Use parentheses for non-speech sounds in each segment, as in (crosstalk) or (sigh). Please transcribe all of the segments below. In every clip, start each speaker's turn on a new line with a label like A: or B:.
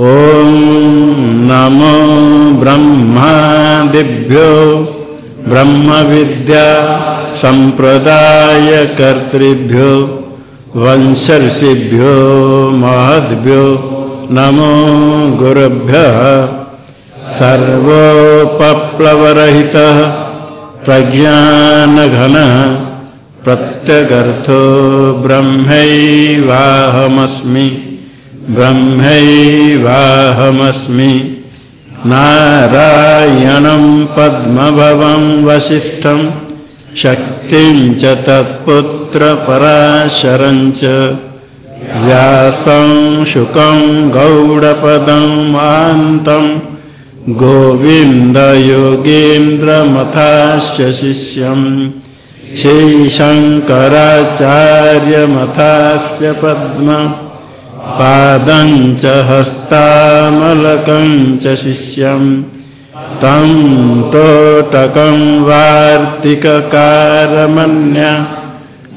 A: ॐ नमो ब्रह्मादिभ्यो ब्रह्मविद्या सम्प्रदायकर्तृभ्यो वंशर्षिभ्यो महद्भ्यो नमो गुरुभ्यः सर्वोपप्लवरहितः प्रज्ञानघनः प्रत्यगर्थो ब्रह्मैवाहमस्मि। ब्रह्मैवाहमस्मि नारायणं पद्मभवं वसिष्ठं शक्तिं च तत्पुत्रपराशरं च व्यासं शुकं गौडपदं पद्म पादं च हस्तामलकं च शिष्यं। तं तोटकं वार्तिककारमन्य।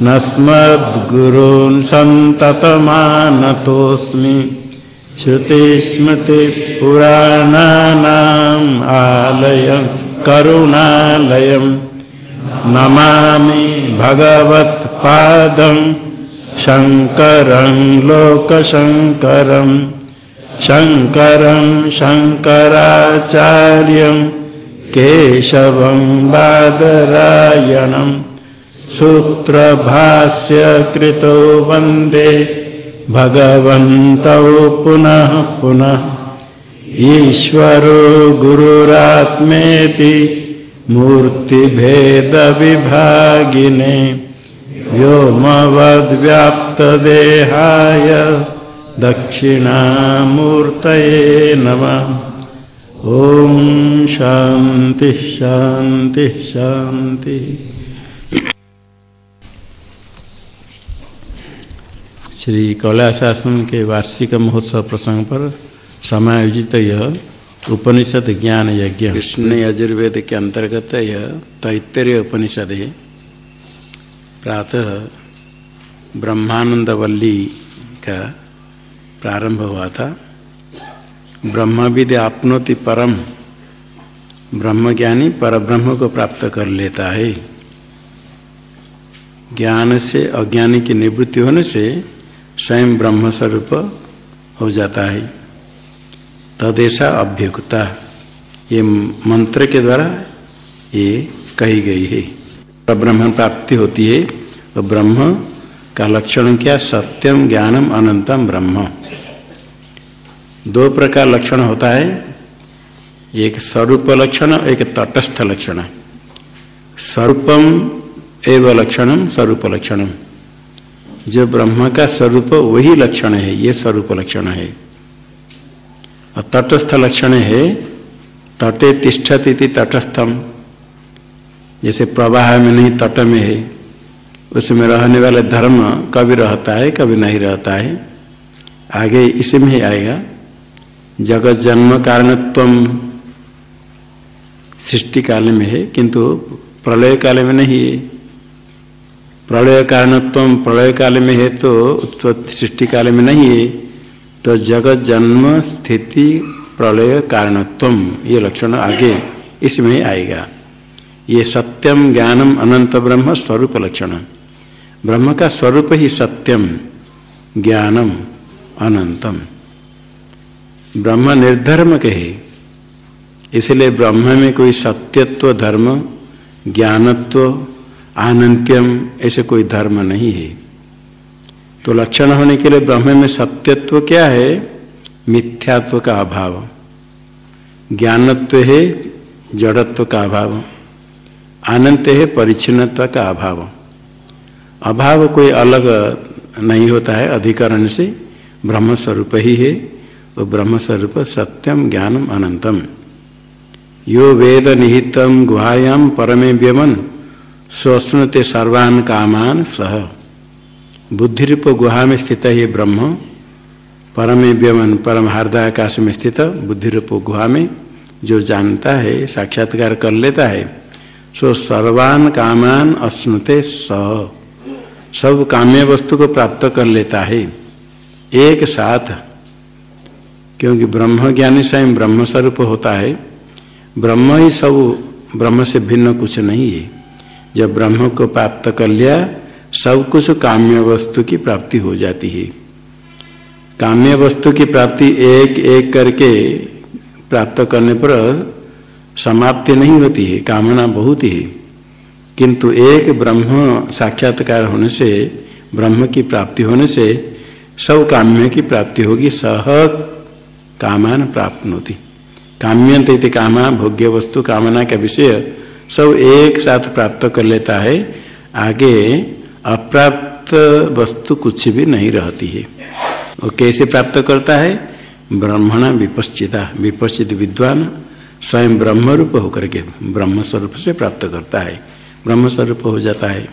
A: नस्मद्गुरून् सन्ततमानतोऽस्मि। श्रुतिस्मृतिपुराणानाम् आलयं नमामि भगवत्पादं। शङ्करं लोकशङ्करं शङ्करं शङ्कराचार्यं केशवं बादरायणं सूत्रभाष्यकृतो वंदे भगवन्तौ पुनः पुनः। ईश्वरो गुरुरात्मेति मूर्तिभेदविभागिने व्योमवद्व्याप्तदेहाय दक्षिणामूर्तये नमः। ॐ शान्ति शान्ति शान्ति। श्री कैलाशासन के वार्षिक महोत्सव प्रसंग पर समायोजित यह उपनिषद ज्ञान यज्ञ। कृष्ण यजुर्वेद के अंतर्गत यह तैतरीय उपनिषद है। प्रातः ब्रह्मानंदवल्ली का प्रारंभ हुआ था। ब्रह्मविद आपनोति परम, ब्रह्मज्ञानी पर ब्रह्म को प्राप्त कर लेता है। ज्ञान से, अज्ञानी की निवृत्ति होने से स्वयं ब्रह्म स्वरूप हो जाता है। तदेशा अभ्युक्ता, ये मंत्र के द्वारा ये कही गई है। ब्रह्म प्राप्ति होती है। तो ब्रह्म का लक्षण क्या? सत्यम ज्ञानम अनंतम ब्रह्म। दो प्रकार लक्षण होता है। एक स्वरूप लक्षण, एक तटस्थ लक्षण। स्वरूपम एवं लक्षणम, स्वरूप लक्षणम। जो ब्रह्म का स्वरूप, वही लक्षण है। ये स्वरूप लक्षण है। और तटस्थ लक्षण है, तटे तिष्ठत इति तटस्थम। जैसे प्रवाह में नहीं, तट में है, उसमें रहने वाले धर्म कभी रहता है, कभी नहीं रहता है। आगे इसी में ही आएगा। जगत जन्म कारणत्व सृष्टि काल में है, किंतु प्रलय काल में नहीं है। प्रलय कारणत्व प्रलय काल में है तो उत्पत्ति सृष्टि काल में नहीं है। तो जगत जन्म स्थिति प्रलय कारणत्व ये लक्षण आगे इसमें आएगा। ये सत्यम ज्ञानम अनंत ब्रह्म स्वरूप लक्षण। ब्रह्म का स्वरूप ही सत्यम, ज्ञानम अनंतम। ब्रह्म निर्धर्म कहे। इसलिए ब्रह्म में कोई सत्यत्व, धर्म, ज्ञानत्व, आनंत्यम ऐसे कोई धर्म नहीं है। तो लक्षण होने के लिए ब्रह्म में सत्यत्व क्या है? मिथ्यात्व का अभाव। ज्ञानत्व है, जड़त्व का अभाव। आनंद है परिच्छिन्नत्व का अभाव। अभाव कोई अलग नहीं होता है, अधिकरण से ब्रह्म स्वरूप ही है, वो ब्रह्म स्वरूप सत्यम ज्ञानम अनंतम। यो वेद निहितम गुहायाम परमे व्यमन स्वश्नुते सर्वान कामान सह। बुद्धिरूप गुहा में स्थित है ब्रह्म, परमे व्यमन, परम हार्दाकाश में स्थित बुद्धिरूप गुहा में जो जानता है, साक्षात्कार कर लेता है सो सर्वान कामान अश्नुते स। सब काम्य वस्तु को प्राप्त कर लेता है। एक साथ, क्योंकि ब्रह्म ज्ञानी स्वयं ब्रह्म स्वरूप होता है। ब्रह्म ही सब, ब्रह्म से भिन्न कुछ नहीं है। जब ब्रह्म को प्राप्त कर लिया, सब कुछ काम्य वस्तु की प्राप्ति हो जाती है। काम्य वस्तु की प्राप्ति एक एक करके प्राप्त करने पर समाप्ति नहीं होती है, कामना बहुत ही किंतु एक ब्रह्म साक्षात्कार होने से, ब्रह्म की प्राप्ति होने से, सब काम्य की प्राप्ति होगी, सह कामान प्राप्त होती काम्यंत इति कामा, भोग्य वस्तु, कामना का विषय सब एक साथ प्राप्त कर लेता है, आगे अप्राप्त वस्तु कुछ भी नहीं रहती है। वो कैसे प्राप्त करता है? ब्रह्मण विपश्चिता, विपश्चित विद्वान स्वयं ब्रह्म रूप होकर के ब्रह्म स्वरूप से प्राप्त करता है। ब्रह्म स्वरूप हो जाता है।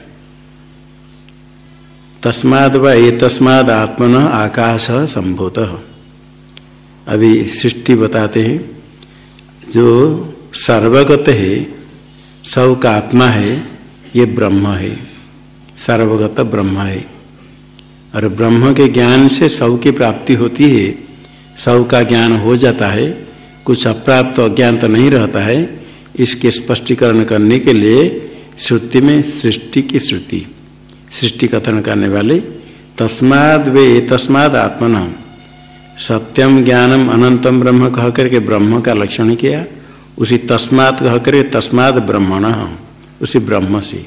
A: तस्माद व ये तस्माद आत्मन आकाश संभूत। अभी सृष्टि बताते हैं, जो सर्वगत है सब का आत्मा है, ये ब्रह्म है। सर्वगत ब्रह्म है। और ब्रह्म के ज्ञान से सब की प्राप्ति होती है सब का ज्ञान हो जाता है कुछ अप्राप्त अज्ञान तो नहीं रहता है, इसके स्पष्टीकरण करने के लिए श्रुति में सृष्टि की श्रुति, सृष्टि कथन करने वाले, तस्माद वे, तस्माद आत्मन सत्यम ज्ञानम अनंतम ब्रह्म कह करके ब्रह्म का लक्षण किया, उसी तस्मात कह करके तस्माद ब्रह्मण, उसी ब्रह्म से।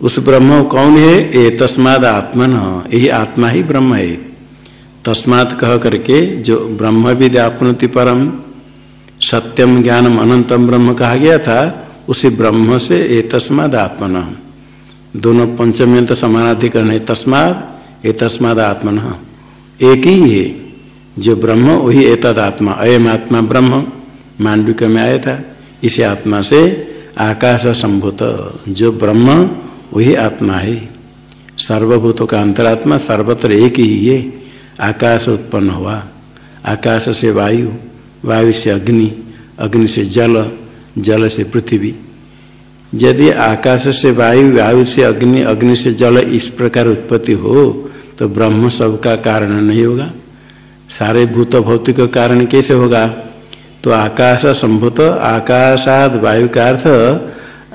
A: उस ब्रह्म कौन है? ये तस्माद आत्मन, यही आत्मा ही ब्रह्म है। तस्मात कह करके जो ब्रह्म विद आपनति परम सत्यम ज्ञानम अनंतम ब्रह्म कहा गया था, उसी ब्रह्म से ए तस्माद आत्मन। दोनों पंचम्यंत समानाधिकरण है, तस्माद ये तस्माद आत्मन। एक ही है, जो ब्रह्म, वही एतद आत्मा, अयम आत्मा ब्रह्म, मांडविक में आया था, इसी आत्मा से आकाश संभूत, जो ब्रह्म, वही आत्मा है। सर्वभूतों का अंतरात्मा सर्वत्र एक ही है। आकाश उत्पन्न हुआ। आकाश से वायु वायु से अग्नि अग्नि से जल जल से पृथ्वी। यदि आकाश से वायु वायु से अग्नि अग्नि से जल इस प्रकार उत्पत्ति हो तो ब्रह्म सबका कारण नहीं होगा। सारे भूत भौतिक कारण कैसे होगा? तो आकाश संभूत, आकाशाद वायु का अर्थ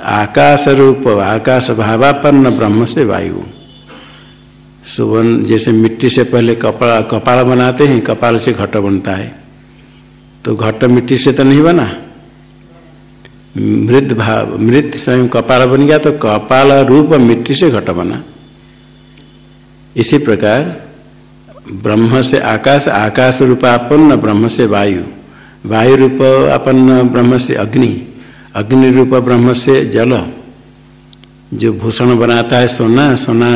A: आकाश रूप, आकाश भावापन्न ब्रह्म से वायु। सुवन जैसे मिट्टी से पहले कपड़ा कपाल बनाते हैं, कपाल से घट बनता है। तो घट मिट्टी से तो नहीं बना। मृद भाव मृत स्वयं कपाल बन गया तो कपाल रूप मिट्टी से घट बना। इसी प्रकार ब्रह्म से आकाश आकाश रूप रूपापन्न ब्रह्म से वायु। वायु रूप अपन ब्रह्म से अग्नि। अग्नि रूप ब्रह्म से जल। जो भूषण बनाता है सोना सोना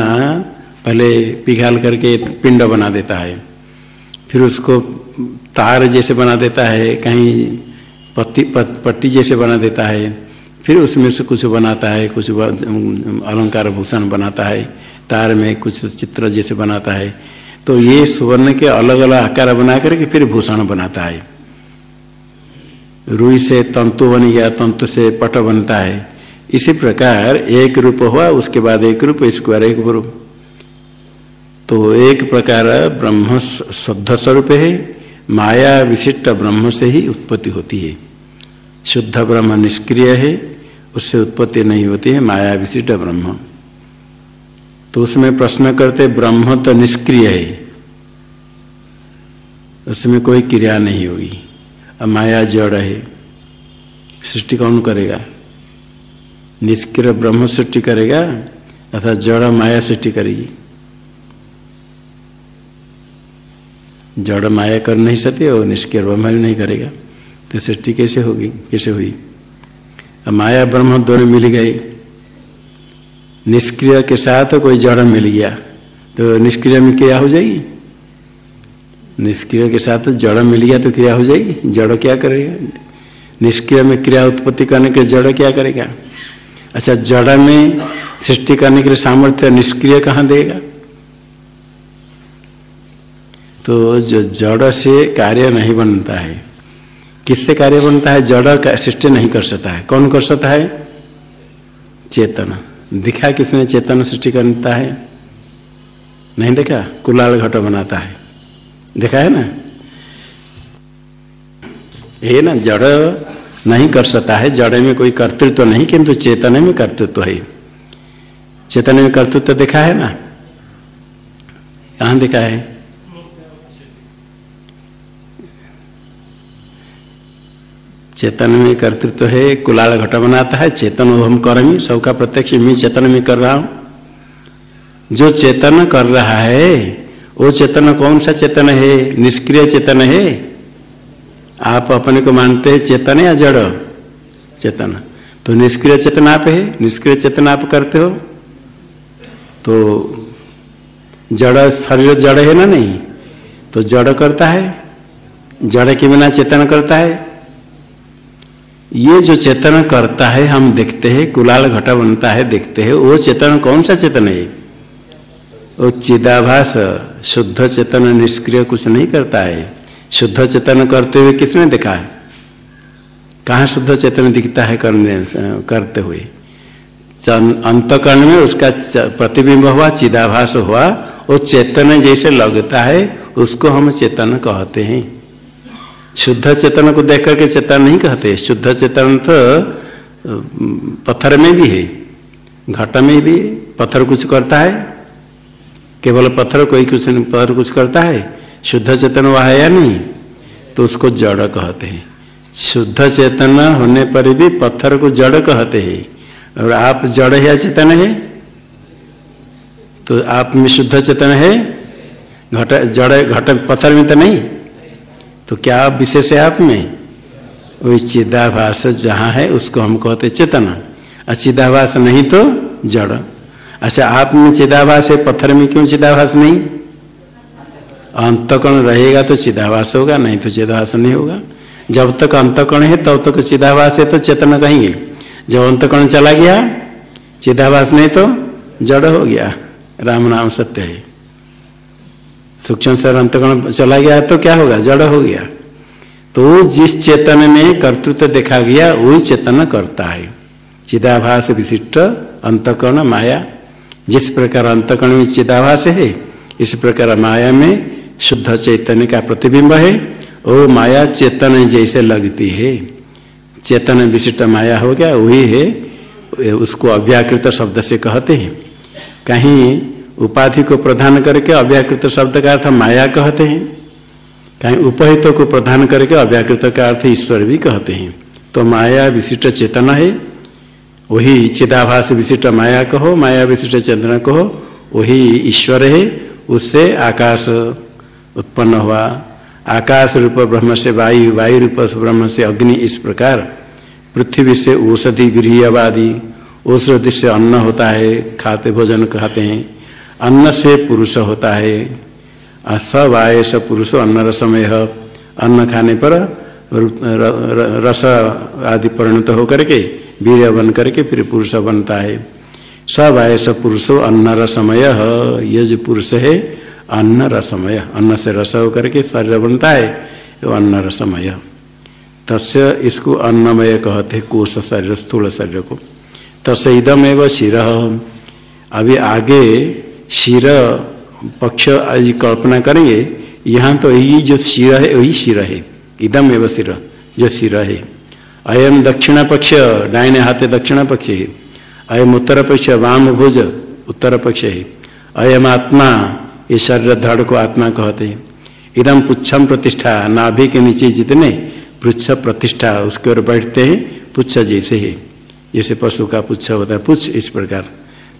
A: पहले पिघाल करके पिंड बना देता है। फिर उसको तार जैसे बना देता है कहीं पत्ती पत, पट्टी जैसे बना देता है। फिर उसमें से कुछ बनाता है कुछ अलंकार भूषण बनाता है तार में कुछ चित्र जैसे बनाता है। तो ये सुवर्ण के अलग अलग आकार बना करके फिर भूषण बनाता है। रुई से तंतु बन गया तंतु से पट बनता है। इसी प्रकार एक रूप हुआ उसके बाद एक रूप इसके बाद एक रूप। तो एक प्रकार ब्रह्म शुद्ध स्वरूप है, माया विशिष्ट ब्रह्म से ही उत्पत्ति होती है। शुद्ध ब्रह्म निष्क्रिय है, उससे उत्पत्ति नहीं होती है, माया विशिष्ट ब्रह्म। तो उसमें प्रश्न करते, ब्रह्म तो निष्क्रिय है, उसमें कोई क्रिया नहीं होगी अब माया जड़ है, सृष्टि कौन करेगा? निष्क्रिय ब्रह्म सृष्टि करेगा, अर्थात जड़ माया सृष्टि करेगी। जड़ माया कर नहीं सकते और निष्क्रिय ब्रह्म भी नहीं करेगा। तो सृष्टि कैसे होगी? कैसे हुई? अब माया ब्रह्म दोनों मिल गए निष्क्रिय के साथ कोई जड़ मिल गया तो निष्क्रिय में क्रिया हो जाएगी? निष्क्रिय के साथ जड़ मिल गया तो क्रिया हो जाएगी? जड़ क्या करेगा? निष्क्रिय में क्रिया उत्पत्ति करने के जड़ क्या करेगा? अच्छा जड़ में सृष्टि करने के लिए सामर्थ्य निष्क्रिय कहाँ देगा? तो जो जड़ से कार्य नहीं बनता है। किससे कार्य बनता है? जड़ का सृष्टि नहीं कर सकता है। कौन कर सकता है? चेतन। दिखा किसने चेतन सृष्टि करता है? नहीं देखा? कुलाल घट बनाता है। देखा है ना? ये ना जड़ नहीं कर सकता है। जड़ में कोई कर्तृत्व तो नहीं, किंतु चेतन में कर्तृत्व तो है। चेतन में कर्तृत्व तो देखा है ना? कहा देखा है। चेतन में कर्तृत्व है कुलाल घट बनाता है, चेतन हम करेंगे, सबका प्रत्यक्ष मैं चेतन में कर रहा हूँ। जो चेतन कर रहा है, वो चेतन कौन सा चेतन है? निष्क्रिय चेतन है? आप अपने को मानते हैं चेतन या जड़? चेतन। तो निष्क्रिय चेतन आप है, निष्क्रिय चेतन आप करते हो? तो जड़, शरीर जड़ है ना नहीं? तो जड़ करता है, जड़ के बिना चेतन करता है। ये जो चेतन करता है, हम देखते हैं, कुलाल घटा बनता है, देखते हैं, वो चेतन कौन सा चेतन है? वो चिदाभास, शुद्ध चेतन निष्क्रिय कुछ नहीं करता है। शुद्ध चेतन करते हुए किसने देखा है? कहा शुद्ध चेतन दिखता है करने, करते हुए? अंतकरण में उसका प्रतिबिंब हुआ, चिदाभास हुआ, वो चेतन जैसे लगता है, उसको हम चेतन कहते हैं। शुद्ध चेतन को देख करके चेतन नहीं कहते। शुद्ध चेतन तो पत्थर में भी है, घट में भी पत्थर कुछ करता है। केवल पत्थर कोई कुछ नहीं पत्थर कुछ करता है, शुद्ध चेतन वह है या नहीं? तो उसको जड़ कहते हैं। शुद्ध चेतन होने पर भी पत्थर को जड़ कहते हैं। और आप जड़ है या चेतन है? तो आप में शुद्ध चेतन है? घट, जड़, घट पत्थर में तो नहीं। तो क्या विशेष है आप में? वही चिदाभास जहाँ है, उसको हम कहते चेतना। और चिदाभास नहीं तो जड़। अच्छा आप में चिदाभास है, पत्थर में क्यों चिदाभास नहीं? अंतकण रहेगा तो चिदाभास होगा, नहीं तो चिदाभास नहीं होगा। जब तक अंतकण है, तब तक चिदाभास है तो चेतना कहेंगे। जब अंतकण चला गया, चिदाभास नहीं तो जड़ हो गया। राम नाम सत्य है। सूक्ष्म सर अंतकण चला गया तो क्या होगा? जड़ हो गया। तो जिस चेतन में कर्तृत्व देखा गया, वही चेतन करता है। चिदाभास विशिष्ट अंतकरण माया। जिस प्रकार अंतकरण में चिदाभास है, इस प्रकार माया में शुद्ध चैतन्य का प्रतिबिंब है वो माया चेतन जैसे लगती है। चेतन विशिष्ट माया हो गया, वही है, उसको अव्याकृत शब्द से कहते हैं। कहीं उपाधि को प्रधान करके अव्याकृत शब्द का अर्थ माया कहते हैं। कहीं उपहित को प्रधान करके अव्याकृत का अर्थ ईश्वर भी कहते हैं। तो माया विशिष्ट चेतना है, वही चिदाभास विशिष्ट माया कहो, माया विशिष्ट चेतना कहो, वही ईश्वर है, उससे आकाश उत्पन्न हुआ। आकाश रूप ब्रह्म से वायु वायु रूप ब्रह्म से अग्नि, इस प्रकार पृथ्वी से औषधि, गृहवादी, औषधि से अन्न होता है, खाते, भोजन खाते हैं। अन्न से पुरुष होता है। सब आय स पुरुष, अन्न रसमय। अन्न खाने पर रस आदि परिणत होकर के वीर बन करके फिर पुरुष बनता है। सब आय स पुरुषो, अन्न रसमय। ये जो पुरुष है, अन्न रसमय। अन्न से रस होकर के शरीर बनता है, वो अन्न रसमय। तस्य इसको अन्नमय कहते हैं कोश शरीर, स्थूल शरीर को। तस् इदम एवं शिर। अभी आगे शिर पक्ष आदि कल्पना करेंगे, यहाँ तो यही जो शिर है, वही शिर है। इदम एवं शिर, जो शिर है। अयम दक्षिण पक्ष डायने हाथे दक्षिण पक्ष है। अयम उत्तर पक्ष, वाम भुज, उत्तर पक्ष है। अयम आत्मा, ये शरीर धड़ को आत्मा कहते हैं। इदम पुच्छम प्रतिष्ठा, नाभि के नीचे जितने पुच्छ प्रतिष्ठा, उसके ओर बैठते हैं, पुच्छ जैसे है। जैसे पशु का पुच्छ होता है, पुच्छ इस प्रकार।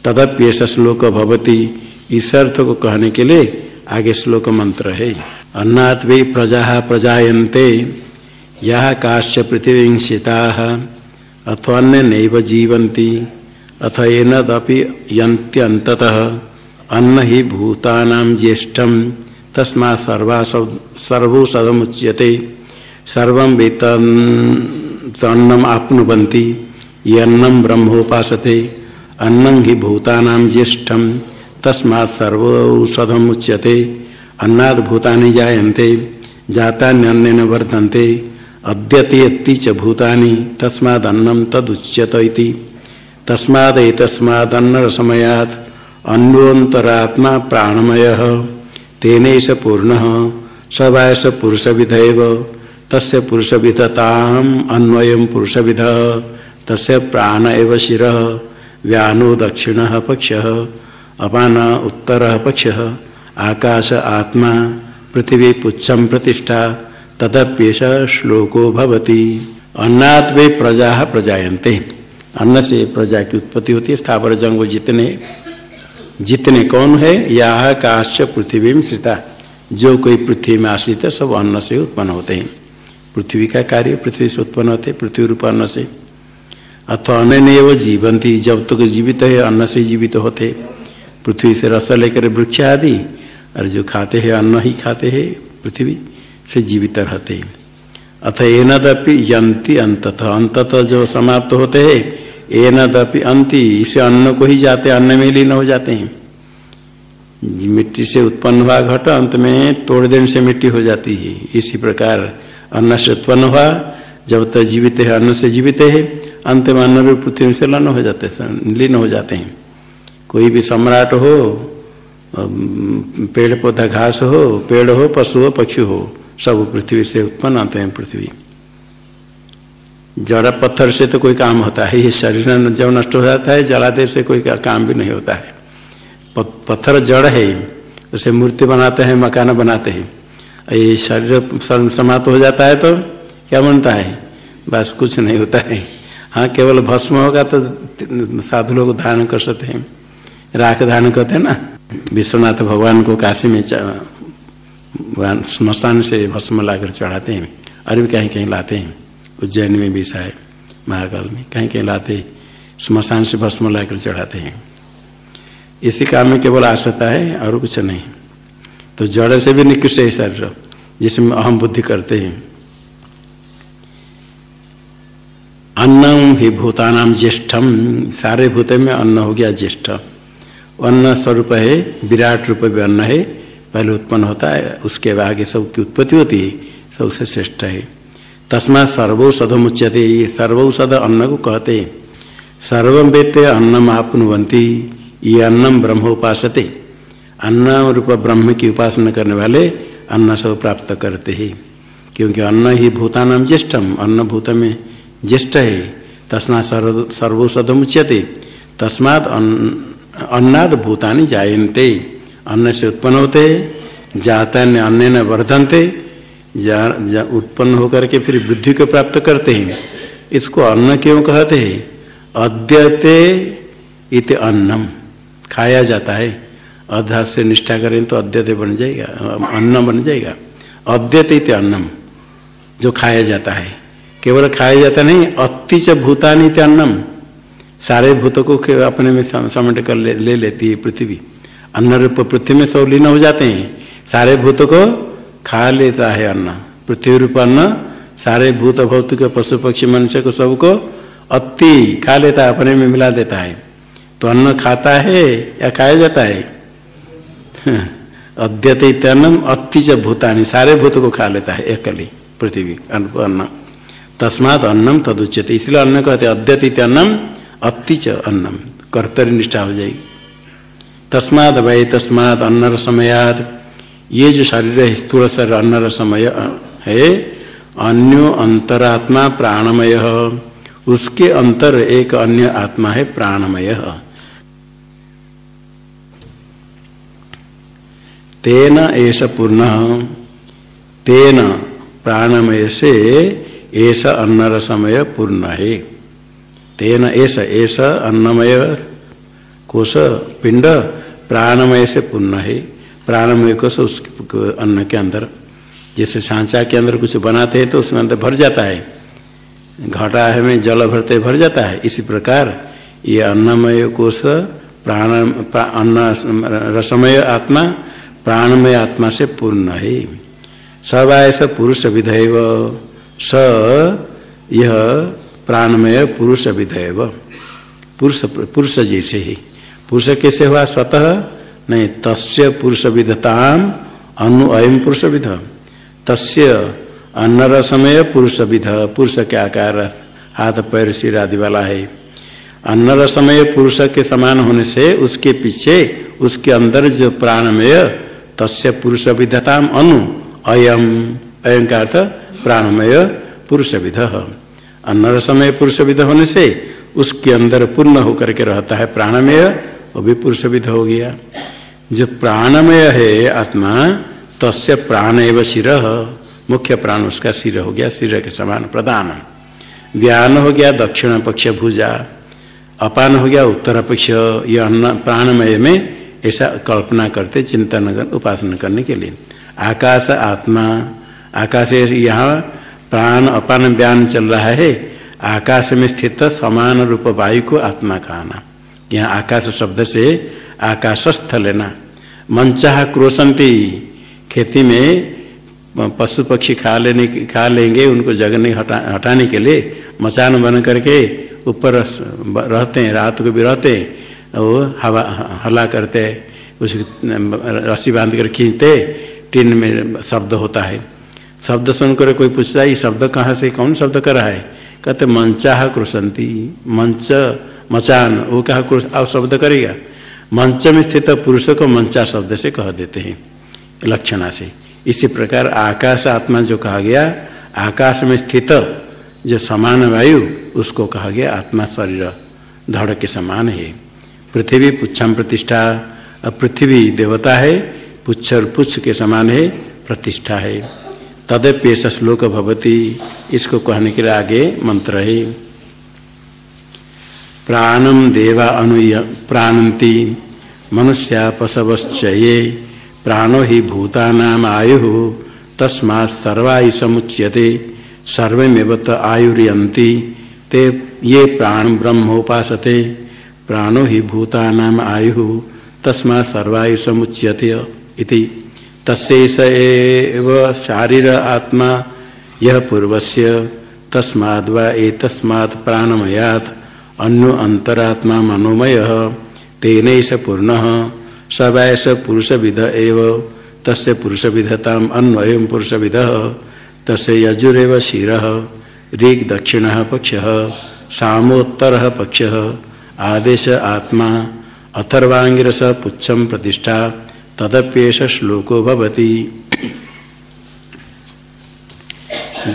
A: तदप्य श्लोक भवती। इस अर्थ को कहने के लिए आगे श्लोक मंत्र है। अन्नात् वे प्रजा प्रजाते यह काश्च पृथ्वी शीता अथवान्य नैव अथ एनदपि यंत्यन्ततः अन्न ही भूतानां ज्येष्ठम तस्मा सर्वा सर्वो सदमुच्यते। सर्व आपनुवन्ति, ये अन्नम ब्रह्मोपासते। अन्नं हि भूतानां ज्येष्ठम तस्मा सर्वौषधम उच्यते अन्नाद भूतानि जायन्ते जातान्यन्न वर्धन्ते। अद्यते अति च भूतानि तस्मादन्नम तदुच्यत इति। तस्मादेतस्मादन्न रसमयात् अन्योन्तरात्मा प्राणमय। तेन स पूर्ण, सवायस पुरुष विधैव तस्य पुरुष विधताम अन्वय पुरुष विध तस्य प्राण एव शिर। व्यानो दक्षिण पक्ष, अपान उत्तर पक्ष, आकाश आत्मा, पृथ्वी पुच्छम प्रतिष्ठा तदप्येश श्लोको भवति। अन्नात् वे प्रजा प्रजायन्ते। अन्न से प्रजा की उत्पत्ति होती है। स्थावर जंग जितने जितने कौन है यह काश्च पृथ्वी में श्रिता। जो कोई पृथ्वी में आश्रित है, सब अन्न से उत्पन्न होते हैं। पृथ्वी का कार्य पृथ्वी से उत्पन्न होते पृथ्वी रूप अन्न से अथवा अन्न वो जीवंती जब तक जीवित है, अन्न से जीवित होते। पृथ्वी से रस लेकर वृक्ष आदि, और जो खाते हैं, अन्न ही खाते हैं, पृथ्वी से जीवित रहते। अथ एनदपि यंती अंतत अंततः जो समाप्त होते हैं, एनदपि अंति इसे अन्न को ही जाते, अन्न में लीन हो जाते हैं। मिट्टी से उत्पन्न हुआ घट अंत में तोड़ देने से मिट्टी हो जाती है। इसी प्रकार अन्न से उत्पन्न हुआ, जब तक जीवित है, अन्न से जीवित है। अंत में रूप पृथ्वी से लन हो जाते लीन हो जाते हैं। कोई भी सम्राट हो पेड़ पौधा घास हो, पेड़ हो, पशु हो, पक्षी हो, सब पृथ्वी से उत्पन्न आते हैं पृथ्वी। जड़ पत्थर से तो कोई काम होता है, ये शरीर जब नष्ट हो जाता है जलाते से कोई काम भी नहीं होता है। पत्थर जड़ है, उसे मूर्ति बनाते हैं, मकान बनाते हैं। ये शरीर समाप्त हो जाता है तो क्या बनता है? बस कुछ नहीं होता है। हाँ केवल भस्म होगा तो साधु लोग धारण कर सकते हैं। राख धारण करते हैं ना? विश्वनाथ भगवान को काशी में स्मशान से भस्म लाकर चढ़ाते हैं। और भी कहीं कहीं लाते हैं। उज्जैन में भी शायद, महाकाल में कहीं कहीं लाते स्मशान से भस्म लाकर चढ़ाते हैं। इसी काम में केवल आश्रता है और कुछ नहीं। तो जड़ से भी निकृष्ट है शरीर। जिसमें अहम बुद्धि करते हैं। अन्नम ही भूतानाम ज्येष्ठम सारे भूत में अन्न हो गया ज्येष्ठ। अन्न स्वरूप है, विराट रूप भी अन्न है, पहले उत्पन्न होता है, उसके आगे सबकी उत्पत्ति होती है, सबसे श्रेष्ठ है। तस्मा सर्वौषध मुच्यते ये सर्वौषध अन्न को कहते सर्व वेत्ते अन्नम आपनुवंती ये अन्नम ब्रह्म उपासते अन्न रूप ब्रह्म की उपासना करने वाले अन्न सब प्राप्त करते हैं। क्योंकि अन्न ही भूतानाम ज्येष्ठम, अन्न भूत में ज्येष्ठ है तस्मा सर्व सर्वौषध मुच्यते तस्मात् अन्नाद भूतानि जायन्ते। अन्न से उत्पन्न होते जाता अन्य न वर्धनते जा, उत्पन्न होकर के फिर वृद्धि को प्राप्त करते हैं। इसको अन्न क्यों कहते हैं? अद्यते इत अन्नम खाया जाता है। अध्यास से निष्ठा करें तो अद्यते बन जाएगा अन्न बन जाएगा। अद्यते इत अन्नम जो खाया जाता है। केवल खाया जाता नहीं अति च भूतानी अन्नम सारे भूतों को अपने में समेट कर ले, ले लेती है पृथ्वी। अन्न रूप पृथ्वी में सब लीन हो जाते हैं। सारे भूत को खा लेता है अन्न। पृथ्वी रूप अन्न सारे भूत भौतिक पशु पक्षी मनुष्य को सबको अति खा लेता है अपने में मिला देता है। तो अन्न खाता है या खाया जाता है? (laughs) अद्यत अन्नम अति च भूतानी। सारे भूत को खा लेता है एकली पृथ्वी अन्न। तस्मात अन्नम तदुच्यते। इसलिए अन्न कहते अद्यत अन्नम अति च अन्नम कर्तरी निष्ठा हो जाएगी। तस्माद वै तस्माद अन्न समयाद ये जो शरीर है, स्थूल शरीर अन्न समय है, अन्यो अंतरात्मा प्राणमय। उसके अंतर एक अन्य आत्मा है, प्राणमय। तेन ऐसा पूर्ण। तेन प्राणमय से ऐसा अन्न समय पूर्ण है तेन ऐसा ऐसा अन्नमय कोश पिंड प्राणमय से पूर्ण है प्राणमय को उस अन्न के अंदर। जैसे सांचा के अंदर कुछ बनाते हैं तो उसमें अंदर भर जाता है। घटा है में जल भरते भर जाता है। इसी प्रकार ये अन्नमय कोश प्राण अन्न रसमय आत्मा प्राणमय आत्मा से पूर्ण है सब ऐसा पुरुष विधेव स यह प्राणमय पुरुष विधेव पुरुष पुरुष जैसे ही। पुरुष कैसे हुआ? स्वतः? नहीं, तस्य पुरुष विधताम अनु अयम पुरुष विध तस्य अन्नर समय पुरुष विध पुरुष के आकार, हाथ, पैर, सिर आदि वाला है। अन्नर समय पुरुष के समान होने से उसके पीछे, उसके अंदर जो प्राणमय, तस्य पुरुष विधताम अनु अयम। अयम का अर्थ प्राणमय पुरुष विध अन्न रसमय पुरुष विध होने से उसके अंदर पूर्ण होकर के रहता है प्राणमय, वो भी पुरुष विध हो गया। जो प्राणमय है आत्मा, तस्य प्राण एवं शिर। मुख्य प्राण उसका सिर हो गया सिर के समान प्रधान। व्यान हो गया, दक्षिण पक्ष भुजा। अपान हो गया, उत्तर पक्ष। यह अन्न प्राणमय में ऐसा कल्पना करते, चिंतन उपासना करने के लिए। आकाश आत्मा। आकाश यहाँ प्राण अपान बयान चल रहा है। आकाश में स्थित समान रूप वायु को आत्मा कहना। यहाँ आकाश शब्द से आकाशस्थ लेना। मंचा क्रोशंती। खेती में पशु पक्षी खा लेने खा लेंगे, उनको जगने हटा हटाने के लिए। मचान बन करके ऊपर रहते हैं, रात को भी रहते हैं। वो हवा हला करते उस रस्सी बाँध कर खींचते टीन में शब्द होता है। शब्द सुनकर कोई पूछता है, ये शब्द कहाँ से, कौन शब्द कर रहा है? कहते, मंचा कृषंती मंच, मचान, वो कहा आप शब्द करेगा मंच में स्थित पुरुष को मंचा शब्द से कह देते हैं, लक्षणा से। इसी प्रकार आकाश आत्मा जो कहा गया, आकाश में स्थित जो समान वायु, उसको कहा गया आत्मा शरीर, धड़ के समान है। पृथ्वी पुच्छम प्रतिष्ठा पृथ्वी देवता है पुच्छ और पुच्छ के समान है, प्रतिष्ठा है। तदप्येष श्लोक भवती। इसको कहने के लिए आगे मंत्र है। प्राणम देवा अनुय प्राणंती मनुष्या पशवश्च ये प्राणो ही भूतानाम आयु तस्मा सर्वायु समुच्यते, सर्वमेव आयुरियंती ते ये प्राण ब्रह्मोपासते, प्राणो ही भूतानाम आयु तस्मा सर्वायु समुच्यते इति। तस्स एव शारीर आत्मा यह पूर्वस्य, तस्माद् वा एतस्मात् प्राणमयात् अन्यो अंतरात्मा मनोमय तेन पूर्ण सवैस पुरुष विध एव तस् पुरुष विधता अन्वय पुरुष विध तस् यजुरव शिर, ऋग दक्षिण पक्ष, सामोत्तर पक्ष, आदेश आत्मा अथर्वांगिरस पुच्छम प्रतिष्ठा तदप्येष श्लोको भवति।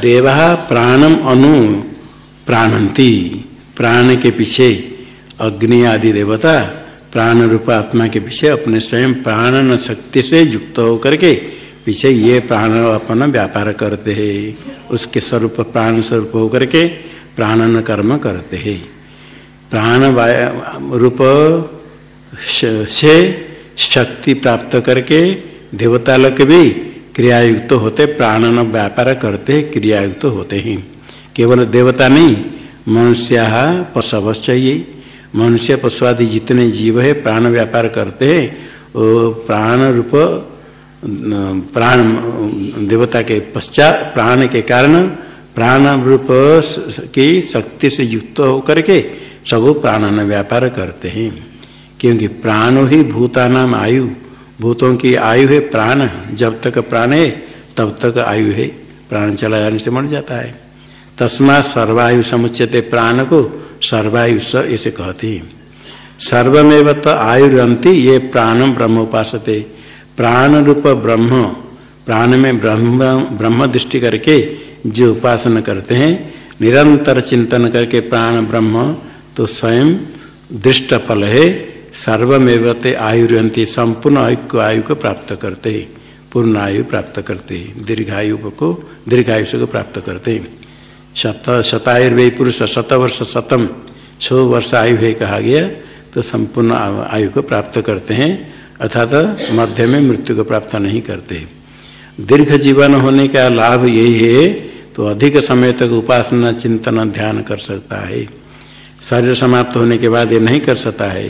A: देवा प्राणम अनु प्राणंती प्राण के पीछे अग्नि आदि देवता प्राण रूप आत्मा के पीछे अपने स्वयं प्राणन शक्ति से युक्त होकर के पीछे ये प्राण अपना व्यापार करते हैं। उसके स्वरूप प्राण स्वरूप होकर के प्राणन कर्म करते हैं। प्राण रूप से शक्ति प्राप्त करके देवता लोग भी क्रियायुक्त तो होते, प्राणन व्यापार करते, क्रियायुक्त तो होते हैं। केवल देवता नहीं, मनुष्य पशवश चाहिए मनुष्य पशुआदि जितने जीव है, प्राण व्यापार करते हैं, वो प्राण रूप, प्राण, देवता के पश्चात, प्राण के कारण प्राण रूप की शक्ति से युक्त होकर के सब प्राणन व्यापार करते हैं। क्योंकि प्राण ही भूतानाम आयु। भूतों की आयु है प्राण। जब तक प्राण है, तब तक आयु है। प्राण चला जाने से मर जाता है। तस्मा सर्वायु समुच्यते प्राण को सर्वायु स इसे कहते हैं। सर्वमेव तो आयुरंती ये प्राणम ब्रह्म उपासते प्राण रूप ब्रह्म, प्राण में ब्रह्म ब्रह्म दृष्टि करके जो उपासना करते हैं, निरंतर चिंतन करके प्राण ब्रह्म तो स्वयं दृष्ट फल है। सर्वमेव ते आयुरंती संपूर्ण आयु आयु को प्राप्त करते पूर्ण आयु प्राप्त करते हैं दीर्घायु को दीर्घायुष को प्राप्त करते। शत शतायुर्वे पुरुष शत वर्ष शतम छो वर्ष आयु है कहा गया तो संपूर्ण आयु को प्राप्त करते हैं, अर्थात मध्य में मृत्यु को प्राप्त नहीं करते। दीर्घ जीवन होने का लाभ यही है तो अधिक समय तक उपासना, चिंतन, ध्यान कर सकता है। शरीर समाप्त होने के बाद ये नहीं कर सकता है।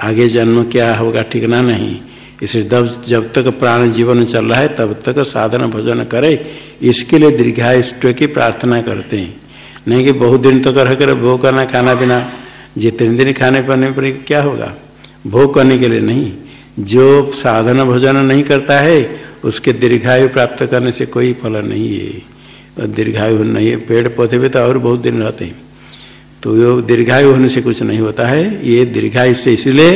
A: आगे जन्म क्या होगा ठिकना नहीं। इसलिए जब जब तक प्राण जीवन चल रहा है, तब तक साधन भोजन करे, इसके लिए दीर्घायुष्ट की प्रार्थना करते हैं। नहीं कि बहुत दिन तक रह कर भोग करना, खाना पीना, जितने दिन खाने पाने पर क्या होगा? भोग करने के लिए नहीं। जो साधन भोजन नहीं करता है, उसके दीर्घायु प्राप्त करने से कोई फल नहीं है। दीर्घायु नहीं है, पेड़ पौधे भी तो और बहुत दिन रहते हैं। तो यो दीर्घायु होने से कुछ नहीं होता है। ये दीर्घायु से इसलिए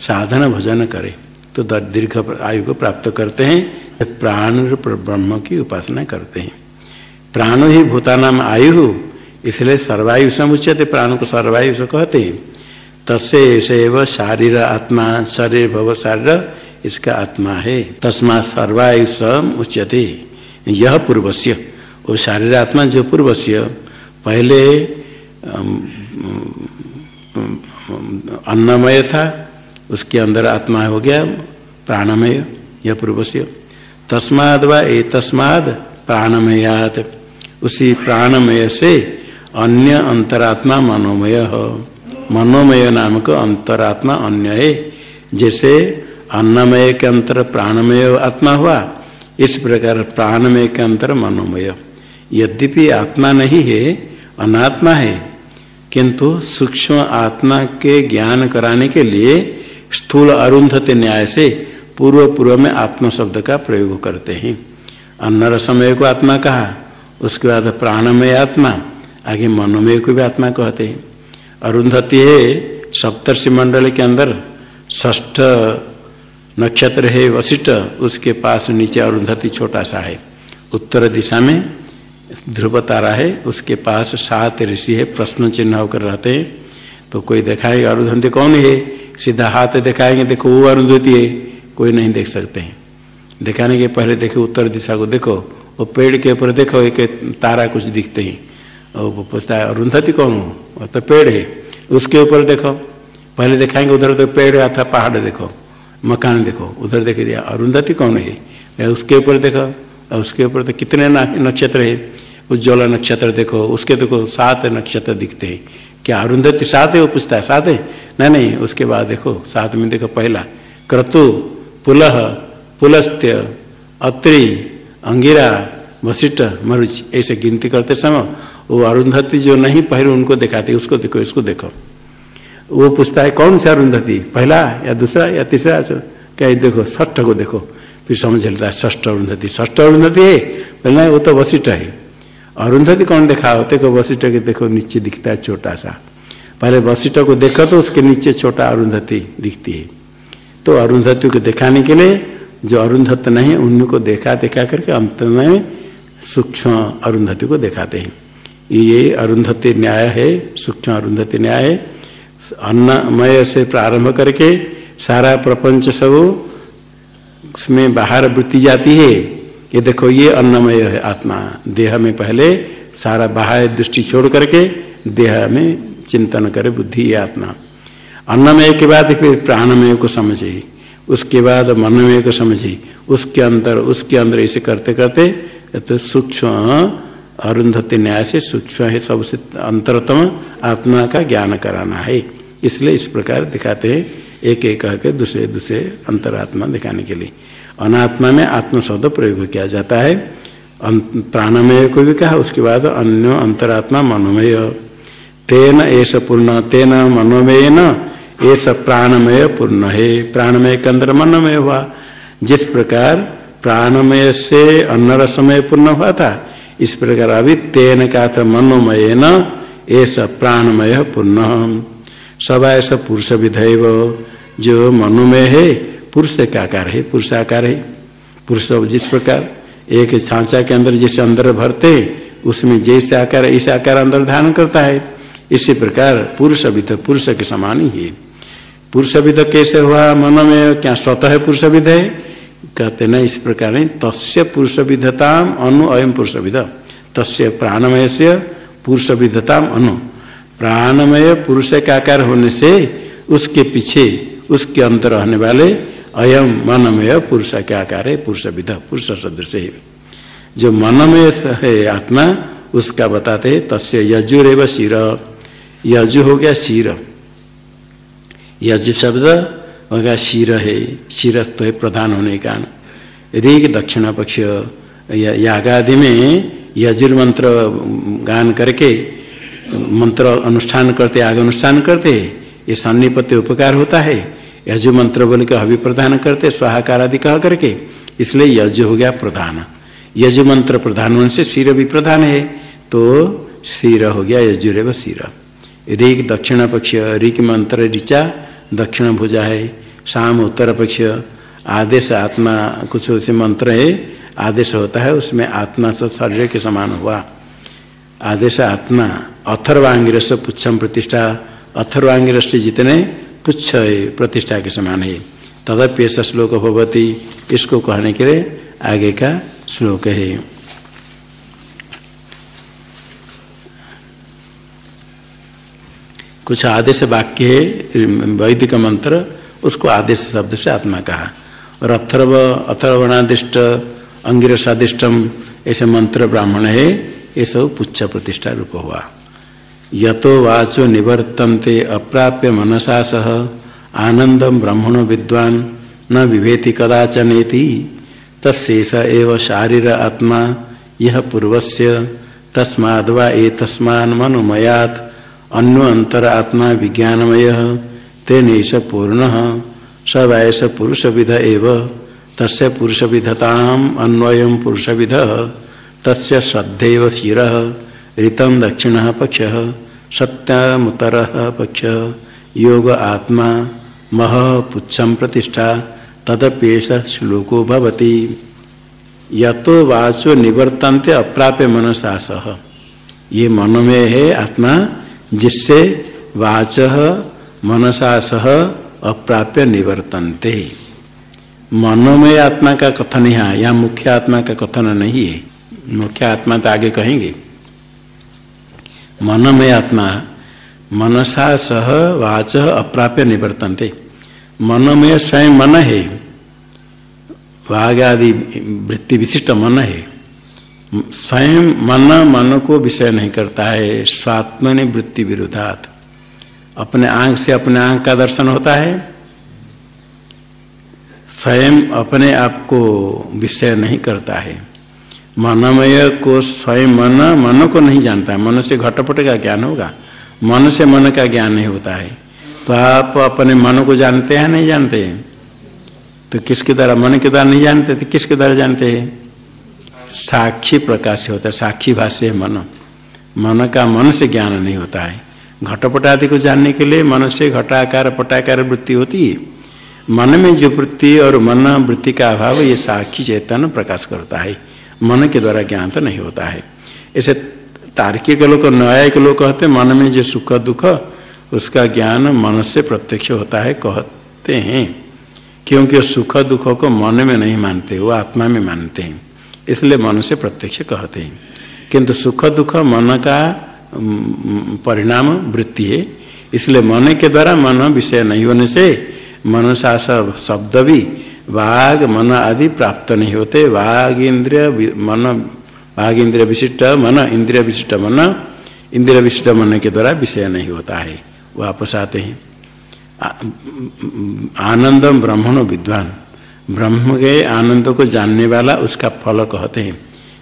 A: साधन भजन करे। तो दीर्घ आयु को प्राप्त करते हैं तो प्राण ब्रह्म की उपासना करते हैं। प्राण ही भूतानाम आयु, इसलिए सर्वायु समुचित प्राण को सर्वायु से कहते हैं। तस्व शारीर आत्मा, शरीर भव शारीर, इसका आत्मा है। तस्मा सर्वायु उच्यते यह पूर्वस्य। वो शारीर आत्मा जो पूर्वस्य, पहले अन्नमय था उसके अंदर आत्मा हो गया, प्राणमय, यह पूर्वस्य। तस्माद व ए तस्माद प्राणमयात। उसी प्राणमय से अन्य अंतरात्मा मनोमय हो। मनोमय नामक अंतरात्मा अन्य है, जैसे अन्नमय के अंतर प्राणमय आत्मा हुआ, इस प्रकार प्राणमय के अंतर मनोमय। यद्यपि आत्मा नहीं है, अनात्मा है किंतु सूक्ष्म आत्मा के ज्ञान कराने के लिए स्थूल अरुंधत न्याय से पूर्व पूर्व में आत्मा शब्द का प्रयोग करते हैं। अन्न समय को आत्मा कहा, उसके बाद प्राणमय आत्मा, आगे मनोमय को भी आत्मा कहते हैं। अरुंधति है सप्तर्षि मंडल के अंदर ष्ठ नक्षत्र है वशिष्ठ, उसके पास नीचे अरुंधति छोटा सा है। उत्तर दिशा में ध्रुव तारा है, उसके पास सात ऋषि है, प्रश्न चिन्ह होकर रहते हैं। तो कोई दिखाएगा अरुंधति कौन है? सीधा हाथ दिखाएँगे, देखो वो अरुंधति है। कोई नहीं देख सकते हैं। दिखाने के पहले देखो उत्तर दिशा को देखो, वो पेड़ के ऊपर देखो, एक तारा कुछ दिखते हैं। और वो पूछता है, अरुंधति कौन हो? वो तो पेड़ है। उसके ऊपर देखो, पहले दिखाएँगे, उधर तो पेड़ था पहाड़ देखो, मकान देखो, उधर देख दिया अरुंधति कौन है? उसके ऊपर देखो उसके ऊपर तो कितने नक्षत्र है? उज्ज्वल नक्षत्र देखो, उसके देखो सात नक्षत्र दिखते हैं। क्या अरुंधति सात है? वो पूछता है, सात है? नहीं नहीं, उसके बाद देखो, सात में देखो पहला, क्रतु, पुलह, पुलस्त्य, अत्रि, अंगिरा, वशिष्ठ मरुच ऐसे गिनती करते समय वो अरुंधति जो नहीं पहले उनको दिखाते, उसको देखो, इसको देखो। वो पूछता है, कौन सा अरुंधति? पहला या दूसरा या तीसरा? क्या देखो ष्ठ को देखो। फिर समझ लेता है ष्ठ अरुंधति। ष्ठ अरुंधति है पहले वो तो वशिष्ठ है। अरुंधति कौन देखा? होते को वशिष्ठ के देखो नीचे दिखता है छोटा सा। पहले वशिष्ठ को देखो तो उसके नीचे छोटा अरुंधति दिखती है। तो अरुंधति को दिखाने के लिए जो अरुंधत नहीं उनको देखा देखा करके अंत में सूक्ष्म अरुंधति को दिखाते हैं। ये अरुंधति न्याय है, सूक्ष्म अरुंधति न्याय है। अन्नमय से प्रारंभ करके सारा प्रपंच सब उसमें बाहर वृत्ति जाती है ये देखो ये अन्नमय है आत्मा। देह में पहले सारा बाहर दृष्टि छोड़ करके देह में चिंतन करे बुद्धि ये आत्मा। अन्नमय के बाद फिर प्राणमय को समझे। उसके बाद मनमय को समझे। उसके अंदर उसके अंदर ऐसे करते करते तो सूक्ष्म अरुंधति न्याय से सूक्ष्म है सबसे अंतरतम आत्मा का ज्ञान कराना है। इसलिए इस प्रकार दिखाते हैं एक एक कह के दूसरे दूसरे अंतरात्मा दिखाने के लिए। अनात्मा में आत्म शब्द प्रयोग किया जाता है। प्राणमय को भी कहा, उसके बाद अन्य अंतरात्मा मनोमय। तेन ऐसा पूर्ण, तेन मनोमय न ऐसा प्राणमय पूर्ण है। प्राणमय के अंदर मनोमय हुआ। जिस प्रकार प्राणमय से अन्न रसमय पूर्ण हुआ था, इस प्रकार अभी तेन का था मनोमय न ऐसा प्राणमय पूर्ण। सब ऐसा पुरुष विधेय। जो मनोमय है, पुरुष का आकार है? पुरुष आकार है? पुरुष जिस प्रकार, एक सांचा के अंदर जैसे अंदर भरते, उसमें जैसे आकार इस आकार अंदर धारण करता है। इसी प्रकार पुरुष विध पुरुष के समान ही है। पुरुष विध कैसे हुआ मन में क्या स्वतः पुरुष विध है? कहते न इस प्रकार नहीं। तस्य पुरुष विधताम अनु अयम पुरुष विध तस्य प्राणमय से पुरुष विधताम अनु। प्राणमय पुरुष का आकार होने से उसके पीछे उसके अंदर रहने वाले अयम मनमय पुरुष क्या आकार है पुरुष विध, पुरुष सदृश है। जो मनमय है आत्मा, उसका बताते तस्य यजुर एवं शिर। यजु हो गया शिर। यजु शब्द हो गया शिर है। शिर तो है प्रधान होने का। ऋग दक्षिण पक्ष यागादि में यजुर मंत्र गान करके, मंत्र अनुष्ठान करते, आग अनुष्ठान करते, ये सन्निपत्य उपकार होता है। यजु मंत्र बोल के हवि प्रधान करते, स्वाहाकार आदि कह करके, इसलिए यज हो गया प्रधान। यज मंत्र प्रधान होने से सिर भी प्रधान है तो सिर हो गया यजुर व सिर। ऋग दक्षिण पक्ष, ऋग मंत्र ऋचा, दक्षिण भुजा है शाम उत्तर पक्ष, आदेश आत्मा कुछ ऐसे मंत्र है, आदेश होता है, उसमें आत्मा से शरीर के समान हुआ। आदेश आत्मा अथर्वांगिरस पुच्छम प्रतिष्ठा अथर्वांगिरस जितने पुच्छ प्रतिष्ठा के समान है। तदप्य ऐसा श्लोक भगवती इसको कहने के लिए आगे का श्लोक है। कुछ आदेश वाक्य है, वैदिक मंत्र, उसको आदेश शब्द से आत्मा कहा। और अथर्व अथर्वणादिष्ट अंगिरसादिष्टम ऐसे मंत्र ब्राह्मण है, ये सब पुच्छ प्रतिष्ठा रूप हुआ। यतो वाचो निवर्तन्ते अप्राप्य मनसा सह। आनंदम ब्रह्मणो विद्वान, न विभेति कदाचन तत्शेष एव शारीर आत्मा यह पूर्वस्य तस्माद्वा एतस्मान् मनोमयात्। अन्यो अंतर आत्मा विज्ञानमय तेन पूर्ण। स वैस पुरुषविध एव, तस्य पुरुषविधताम अन्वय पुरुषविध। तस्य श्रद्धेव शिर। ऋतम दक्षिण पक्ष, सत्यमुतर पक्ष, योग आत्मा, मह पुच्छम प्रतिष्ठा तदप्येश श्लोको भवती। यतो वाचो निवर्तन्ते अप्राप्य मनसा सह। ये मन में है आत्मा, जिससे वाच मनसा सह अप्राप्य निवर्तनते। मनोमय आत्मा का कथन यहाँ यहाँ मुख्य आत्मा का कथन नहीं है। मुख्य आत्मा तो आगे कहेंगे। मनोमय आत्मा मनसा सह वाच अप्राप्य निवर्तनते। में स्वयं मन है वाघ आदि वृत्ति विशिष्ट मन है स्वयं मन मन को विषय नहीं करता है, स्वात्मनि वृत्ति विरोधात अपने आँख से अपने आँख का दर्शन होता है। स्वयं अपने आप को विषय नहीं करता है। मनमय को स्वयं मन मन को नहीं जानता है। मन से घटपट का ज्ञान होगा। मन से मन का ज्ञान नहीं होता है। तो आप अपने मन को जानते हैं नहीं जानते हैं? तो किसके द्वारा मन के द्वारा नहीं जानते थे किसके द्वारा जानते हैं? साक्षी प्रकाश होता है। साक्षी भाष्य है मन। मन का मन से ज्ञान नहीं होता है। घटपट आदि को जानने के लिए मन से घटाकार, पटाकार वृत्ति होती है। मन में जो वृत्ति और मन वृत्ति का अभाव ये साक्षी चेतन प्रकाश करता है। मन के द्वारा ज्ञान तो नहीं होता है। ऐसे तार्किक लोग न्यायिक लोग कहते मन में जो सुख दुख, उसका ज्ञान मन से प्रत्यक्ष होता है, कहते हैं। क्योंकि सुख दुख को मन में नहीं मानते, वो आत्मा में मानते हैं। इसलिए मन से प्रत्यक्ष कहते हैं। किंतु सुख दुख मन का परिणाम वृत्ति है। इसलिए मन के द्वारा मन विषय नहीं होने से मनसा सब शब्द भी वाघ मन आदि प्राप्त नहीं होते वाघ इंद्रिय मन वाघ इंद्रिय विशिष्ट मन इंद्रिय विशिष्ट मन इंद्रिय विशिष्ट मन के द्वारा विषय नहीं होता है वापस आते हैं आनंदम ब्रह्मणो विद्वान ब्रह्म के आनंद को जानने वाला उसका फल कहते हैं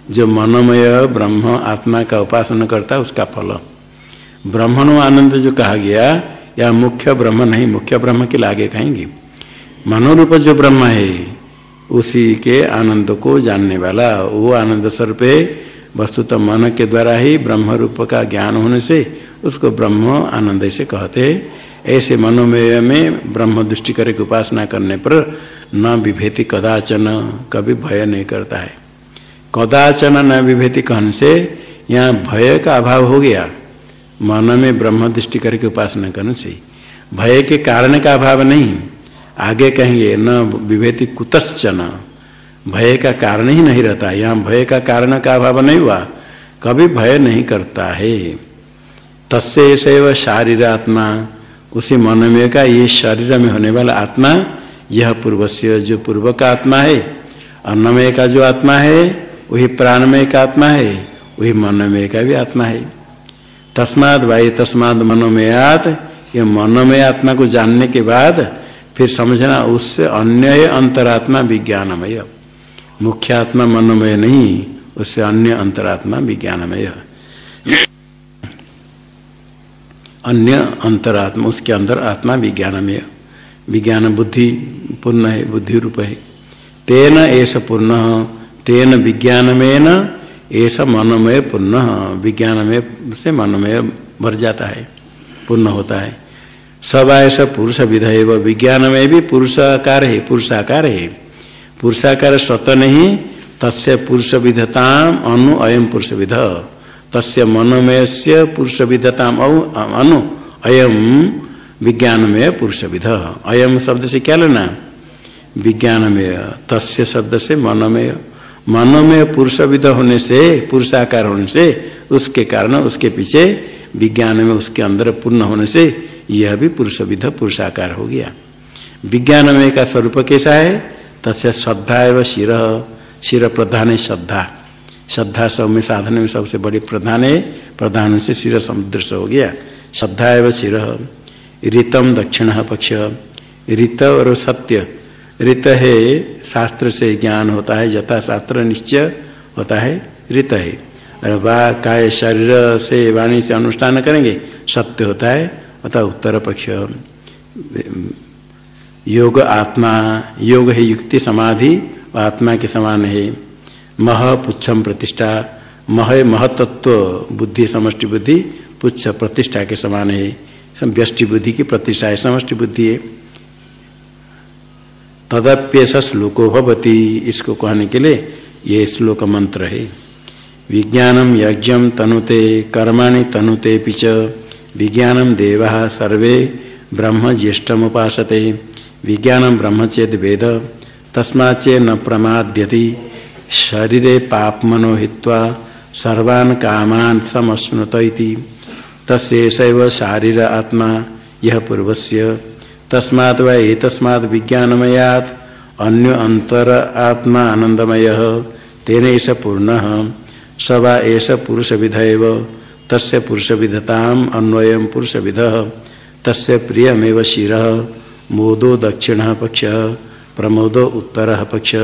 A: जो मनोमय ब्रह्म आत्मा का उपासना करता है उसका फल ब्रह्मणो आनंद जो कहा गया या मुख्य ब्रह्म नहीं मुख्य ब्रह्म के लागे कहेंगे मनोरूप जो ब्रह्म है। उसी के आनंद को जानने वाला, वो आनंद स्वरूप वस्तुतः मन के द्वारा ही ब्रह्म रूप का ज्ञान होने से उसको ब्रह्म आनंद से कहते ऐसे मनोमय में ब्रह्म दृष्टि करके उपासना करने पर न विभेति कदाचन, कभी भय नहीं करता है। कदाचन न विभेति कहने से यहाँ भय का अभाव हो गया। मन में ब्रह्म दृष्टि करके उपासना करने से। भय के कारण का अभाव नहीं। आगे कहेंगे, न विभेति कुतश्चन। भय का कारण ही नहीं रहता। यहाँ भय का कारण का अभाव नहीं हुआ। कभी भय नहीं करता है। तस्य शैव शारीर आत्मा उसी मन में का ये शरीर में होने वाला आत्मा, यह पूर्व से जो पूर्व का आत्मा है, अन्नमय का जो आत्मा है, वही प्राणमय का आत्मा है, वही मनमय का भी आत्मा है। तस्माद वायु तस्माद मनोमयात। ये मनोमय आत्मा को जानने के बाद फिर समझना उससे अन्य अंतरात्मा विज्ञानमय। मुख्य आत्मा मनोमय नहीं, उससे अन्य अंतरात्मा विज्ञानमय। अन्य अंतरात्मा, उसके अंदर आत्मा विज्ञानमय। विज्ञान बुद्धि पूर्ण है, बुद्धि रूप है। तेन ऐसा पूर्ण, तेन विज्ञानमय न ऐसा मनोमय पूर्ण। विज्ञानमय से मनोमय भर जाता है, पूर्ण होता है। सब ऐसा पुरुष विधय विज्ञान में भी पुरुषाकार है पुरुषाकार है। पुरुषाकार स्वतः नहीं, तस्य पुरुष विधता अनु अयम पुरुष विध। तस्य मनोमय से पुरुष विधता अनु अयम विज्ञानमय पुरुष विध। अयम शब्द से क्या लेना? विज्ञानमय तस्य शब्द से मनोमय मनोमय पुरुष विध होने से, पुरुषाकार होने से, उसके कारण, उसके पीछे विज्ञान में उसके अंदर पूर्ण होने से यह भी पुरुष विध पुरुषाकार हो गया। विज्ञान में का स्वरूप कैसा है? तस्य श्रद्धा एवं शिर। शिर प्रधान है श्रद्धा। श्रद्धा सब में साधन में सबसे बड़ी प्रधान है। प्रधान से शिर समुद्र हो गया। श्रद्धा एवं शिर। ऋतम दक्षिण पक्ष। ऋत और सत्य। ऋत है शास्त्र से ज्ञान होता है। यथा शास्त्र निश्चय होता है। ऋत है। और वा काय शरीर से वाणी से अनुष्ठान करेंगे, सत्य होता है। अतः उत्तर पक्ष योग आत्मा, योग है युक्ति, समाधि, आत्मा के समान है। मह पुच्छम प्रतिष्ठा, मह महतत्व, बुद्धि, समष्टि बुद्धि, पुच्छ प्रतिष्ठा के समान है। व्यष्टि बुद्धि की प्रतिष्ठा है, समष्टि बुद्धि है। तदप्यस श्लोको भवती, इसको कहने के लिए ये श्लोक मंत्र है। विज्ञानम यज्ञ तनुते, कर्माणि तनुते पिच विज्ञानम देवा सर्वे ब्रह्म ज्येष्ठमुपासते विज्ञान ब्रह्म चेद वेद तस्माचे न प्रमाद्यति। शरीरे पापमनो हित्वा सर्वान् कामान समश्नुत तस्व शारीर आत्मा यह पूर्वस्य। तस्मात् व एतस्मात् विज्ञानमयात्, अन्य अंतर आत्मा आनंदमय तेन पूर्ण। सवा ऐसा पुरुष विध तस्य पुरुष विधताम अन्वय पुरुष विध तस्य प्रियमेव शिर। मोदो दक्षिण पक्ष। प्रमोदो उत्तर पक्ष।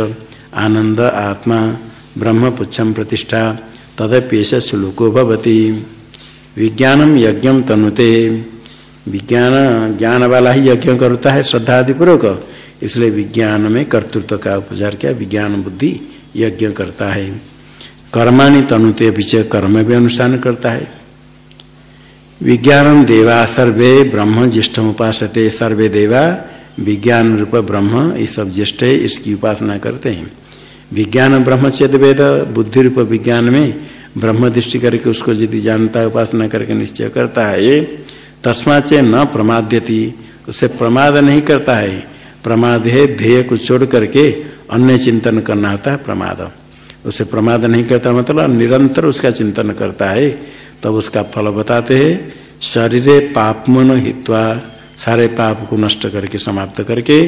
A: आनंद आत्मा। ब्रह्म पुच्छम प्रतिष्ठा। तदप्येश श्लोको भवती। विज्ञानम यज्ञ तनुते। विज्ञान ज्ञान वाला ही यज्ञ करता है श्रद्धा आदि पूर्वक इसलिए विज्ञान में कर्तृत्व का उपचार किया। विज्ञान बुद्धि यज्ञ करता है। कर्माणि तनुते विचय कर्म भी अनुष्ठान करता है। विज्ञान देवा सर्वे ब्रह्म ज्येष्ठ उपासते सर्वे देवा विज्ञान रूप ब्रह्म, ये सब ज्येष्ठ है, इसकी उपासना करते हैं। विज्ञान ब्रह्म चेत वेद, बुद्धि रूप विज्ञान में ब्रह्म दृष्टि करके उसको यदि जानता है, उपासना करके निश्चय करता है, ये तस्मा से न प्रमाद्यति, उसे प्रमाद नहीं करता है। प्रमाद है, ध्येय को छोड़ करके अन्य चिंतन करना होता है, प्रमाद। उसे प्रमाद नहीं करता मतलब निरंतर उसका चिंतन करता है, तब तो उसका फल बताते हैं, शरीर पापमन हित्वा, सारे पाप को नष्ट करके, समाप्त करके,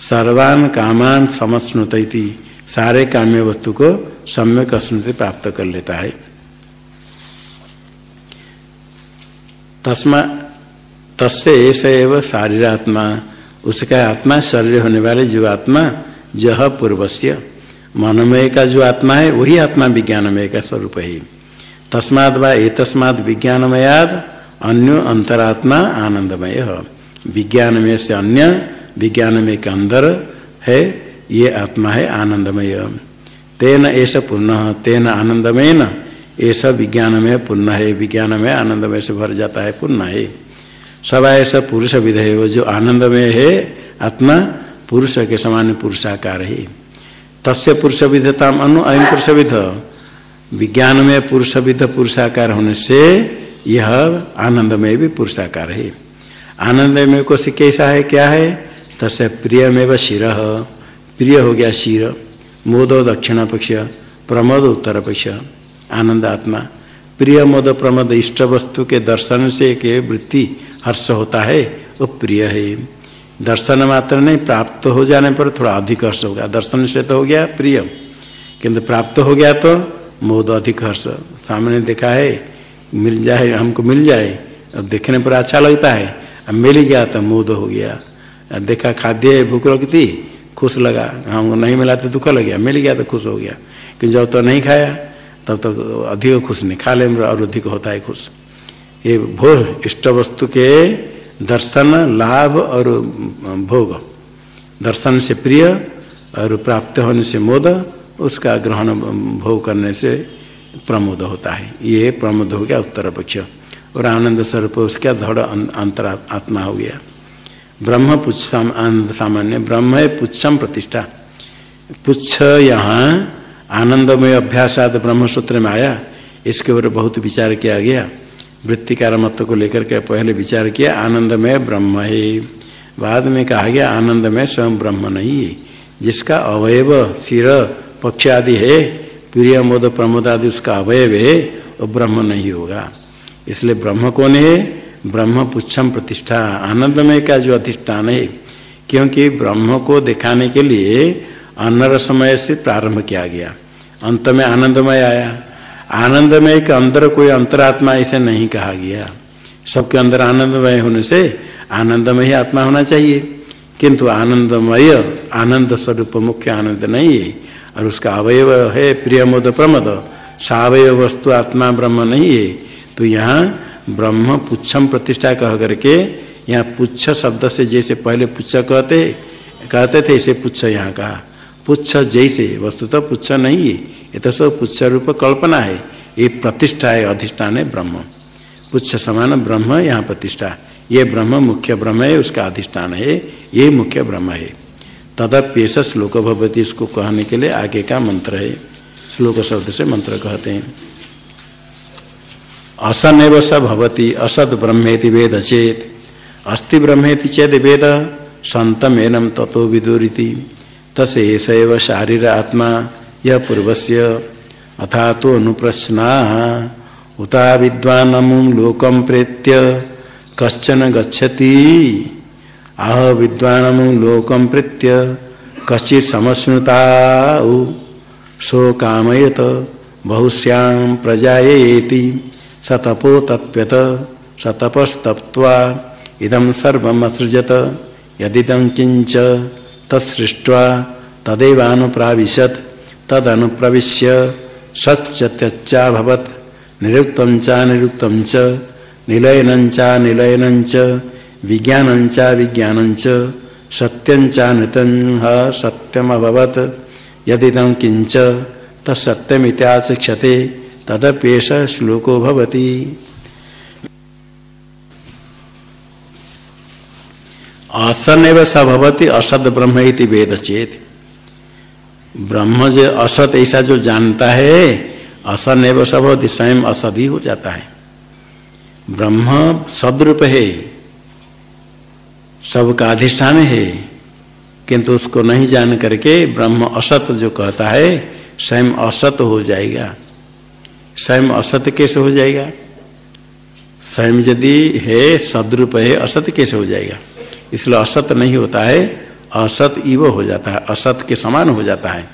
A: सर्वान कामान समस्नुत सारे काम्य वस्तु को सम्यक स्मृति प्राप्त कर लेता है। तस्मा, तस्य ऐसा एवं शारीरात्मा, उसका आत्मा शरीर होने वाले जीवात्मा, जह पूर्वस्य। मनमय का जो आत्मा है, वही आत्मा विज्ञानमय का स्वरूप है। तस्माद वा तस्माद विज्ञानमयाद अन्य अंतरात्मा आनंदमय विज्ञानमय से अन्य विज्ञानमय के अंदर है, ये आत्मा है आनंदमय। तेन ऐसा पुण्य तेन आनंदमय न ऐसा विज्ञानमय पुण्य है। विज्ञानमय आनंदमय से भर जाता है पुण्य है। सब ऐसा पुरुष विधेय, जो आनंदमय है, आत्मा पुरुष के समान पुरुषाकार है। तस्य पुरुष विधता अनु अयम पुरुष विध विज्ञान में पुरुष विध पुरुषाकार होने से यह आनंदमय भी पुरुषाकार है। आनंदमय को से कैसा है, क्या है? तस्य प्रिय में व शिर। प्रिय हो गया शिर। मोदो दक्षिण पक्ष। प्रमोद उत्तर पक्ष। आनंद आत्मा प्रिय मोद प्रमोद इष्ट वस्तु के दर्शन से के वृत्ति हर्ष होता है, वो प्रिय है। दर्शन मात्र नहीं, प्राप्त हो जाने पर थोड़ा अधिक हर्ष होगा दर्शन से तो हो गया प्रिय, किंतु प्राप्त हो गया तो मोद अधिक हर्ष। सामने देखा है, मिल जाए, हमको मिल जाए अब देखने पर अच्छा लगता है। अब मिल गया तो मोद हो गया। देखा खाद्य भूख लगती, खुश लगा। हमको नहीं मिला तो दुख लग गया। मिल गया तो खुश हो गया। कि जब तो नहीं खाया, तब तो अधिक खुश नहीं। खा ले और अधिक होता है खुश। ये भोग इष्ट वस्तु के दर्शन, लाभ और भोग। दर्शन से प्रिय और प्राप्त होने से मोद, उसका ग्रहण भोग करने से प्रमोद होता है। ये प्रमोद हो गया उत्तर पक्ष। और आनंद स्वरूप उसका धड़ अंतर, आत्मा हो गया। ब्रह्म पुच्छ आनंद सामान्य, ब्रह्म है पुच्छम प्रतिष्ठा। पुच्छ यहाँ, आनंदमय अभ्यासाद ब्रह्म सूत्र में आया। इसके ऊपर बहुत विचार किया गया। वृत्तिकार मत को लेकर के पहले विचार किया, आनंदमय ब्रह्म है। बाद में कहा गया, आनंदमय स्वयं ब्रह्म नहीं है। जिसका अवयव सिर पक्ष आदि है, प्रिय, मोद, प्रमोद आदि, उसका अवयव है, वो ब्रह्म नहीं होगा। इसलिए ब्रह्म कौन है? ब्रह्म पुच्छम प्रतिष्ठा। आनंदमय का जो अधिष्ठान है, क्योंकि ब्रह्म को दिखाने के लिए अनर समय से प्रारंभ किया गया। अंत में आनंदमय आया। आनंदमय के अंदर कोई अंतरात्मा ऐसे नहीं कहा गया। सबके अंदर आनंदमय होने से आनंदमय आत्मा होना चाहिए। किंतु आनंदमय, आनंद स्वरूप मुख्य आनंद नहीं है। और उसका अवयव है प्रियमोद प्रमोद। सावय वस्तु आत्मा ब्रह्म नहीं है। तो यहाँ ब्रह्म पुच्छम प्रतिष्ठा कह करके यहाँ पुच्छ शब्द से जैसे पहले पुच्छ कहते कहते थे, इसे पुच्छ यहाँ कहा। पुच्छ जैसे वस्तु तो पुच्छ नहीं है। ये तो सब पुच्छ रूप कल्पना है। ये प्रतिष्ठा है, अधिष्ठान है, ब्रह्म। पुच्छ समान ब्रह्म यहाँ प्रतिष्ठा। ये ब्रह्म मुख्य ब्रह्म है, उसका अधिष्ठान है। ये मुख्य ब्रह्म है। तदप्येष श्लोक भवती इसको कहने के लिए आगे का मंत्र है। श्लोक शब्द से मंत्र कहते हैं। असन एव स भवती असद ब्रह्मेति वेद चेत। अस्ति ब्रह्मेति चेद वेद। संतम एनम ततो विदुरीति। तसेष शारीर आत्मा यह पूर्वस्य। अथा तो अनुप्रश्ना। उता विद्वान लोकम प्रेत्य कश्चन गच्छति। आह विद्वान लोकम प्रेत्य कश्चि समश्नुता सो कामयत बहुश्याम प्रजाएति सतपो तप्यत सतपस्तप्वा इदम सर्वमसृजत। यदिदं किंच तत्सृष्ट्वा तदेवानुप्राविशत, तदनुप्रविश्य सच्च त्यच्चाभवत् निरुक्तं च निरुक्तं च, निलयनं च निलयनं च, विज्ञानं च विज्ञानं च, सत्यं नृतं यदिदं तत्सत्यमित्याचक्षते तदपेश श्लोको भवति। असन सभवती असद ब्रह्म वेद चेत। ब्रह्म जो असत ऐसा जो जानता है असन एवं सभवती स्वयं असद ही हो जाता है। ब्रह्म सदरूप है, सबका अधिष्ठान है, किंतु उसको नहीं जान करके ब्रह्म असत जो कहता है, स्वयं असत हो जाएगा। स्वयं असत कैसे हो जाएगा? स्वयं यदि है, सदरूप है, असत कैसे हो जाएगा? इसलिए असत्य नहीं होता है, असत इव हो जाता है, असत के समान हो जाता है।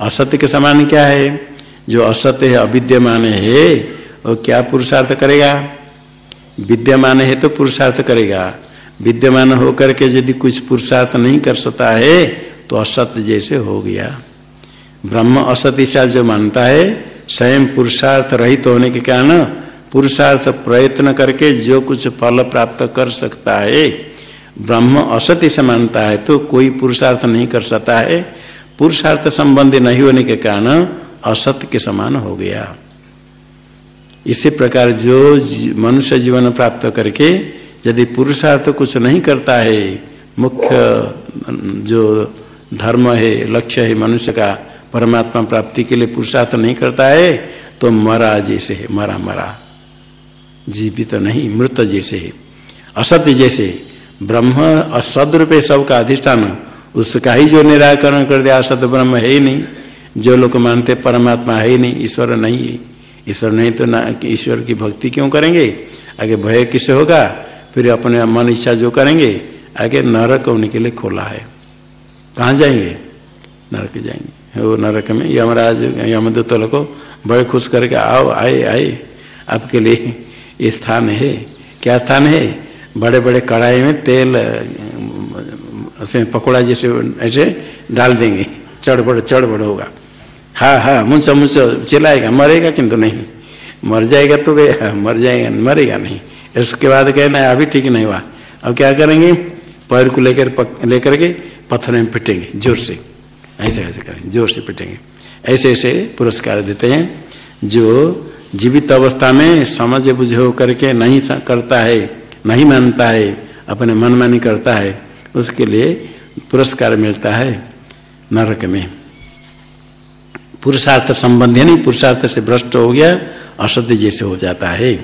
A: असत्य के समान क्या है? जो असत्य है, अविद्यमान है, वो क्या पुरुषार्थ करेगा? विद्यमान है तो पुरुषार्थ करेगा। विद्यमान होकर के यदि कुछ पुरुषार्थ नहीं कर सकता है तो असत्य जैसे हो गया। ब्रह्म असत असत्य जो मानता है, स्वयं पुरुषार्थ रहित तो होने के कारण पुरुषार्थ प्रयत्न करके जो कुछ फल प्राप्त कर सकता है ब्रह्म असत्य से मानता है तो कोई पुरुषार्थ नहीं कर सकता है। पुरुषार्थ संबंधी नहीं होने के कारण असत्य के समान हो गया। इसी प्रकार जो मनुष्य जीवन प्राप्त करके यदि पुरुषार्थ कुछ नहीं करता है, मुख्य जो धर्म है, लक्ष्य है मनुष्य का, परमात्मा प्राप्ति के लिए पुरुषार्थ नहीं करता है तो मरा जैसे है, मरा मरा। जीवित तो नहीं, मृत जैसे है, असत्य जैसे ब्रह्म असद रूपे सबका अधिष्ठान, उसका ही जो निराकरण कर दिया असद ब्रह्म है ही नहीं। जो लोग मानते परमात्मा है ही नहीं, ईश्वर नहीं है। ईश्वर नहीं तो ना ईश्वर की भक्ति क्यों करेंगे? आगे भय किसे होगा? फिर अपने मन इच्छा जो करेंगे, आगे नरक होने के लिए खोला है। कहाँ जाएँगे? नरक जाएँगे। वो नरक में यमराज, यमदूत को बड़े खुश करके आओ, आए आए। आपके लिए ये स्थान है। क्या स्थान है? बड़े बड़े कढ़ाई में तेल उसे पकौड़ा जैसे ऐसे डाल देंगे। चढ़ बड़ चढ़बड़ चढ़बड़ होगा। हाँ हाँ मुझसे मुझसे चिल्लाएगा, मरेगा किंतु नहीं। मर जाएगा तो गया, मर जाएगा, मरेगा नहीं। उसके बाद कहना, अभी ठीक नहीं हुआ। अब क्या करेंगे? पैर को लेकर लेकर के पत्थर में पिटेंगे, ज़ोर से। ऐसे ऐसे करें, ज़ोर से पिटेंगे। ऐसे ऐसे पुरस्कार देते हैं, जो जीवित अवस्था में समझ बुझे होकर करके नहीं करता है। नहीं मानता है अपने मन मानी करता है, उसके लिए पुरस्कार मिलता है नरक में। पुरुषार्थ संबंधी नहीं, पुरुषार्थ से भ्रष्ट हो गया, असत्य जैसे हो जाता है।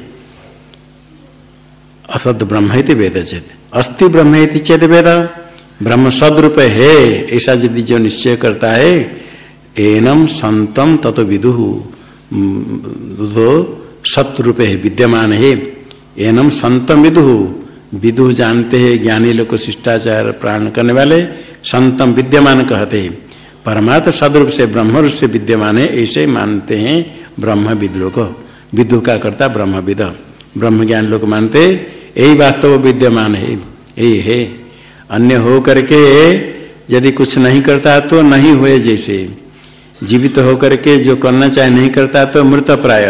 A: असत ब्रह्म वेद चेत। अस्थि ब्रह्म चेत वेद। ब्रह्म सदरूप है, ऐसा यदि जो निश्चय करता है, एनम संतम तत्व विदु तो सत्रूप है, विद्यमान है। एनम संतम विदु विदु जानते हैं, ज्ञानी लोग शिष्टाचार प्राण करने वाले संतम विद्यमान कहते हैं। परमात्म सदरूप से ब्रह्म रूप से विद्यमान है, ऐसे मानते हैं ब्रह्म विद को। विदु का करता ब्रह्म विद ब्रह्म ज्ञान लोग मानते यही वास्तव विद्यमान है, यही है। अन्य हो करके यदि कुछ नहीं करता तो नहीं हुए जैसे। जीवित होकर के जो करना चाहे नहीं करता तो मृत प्राय।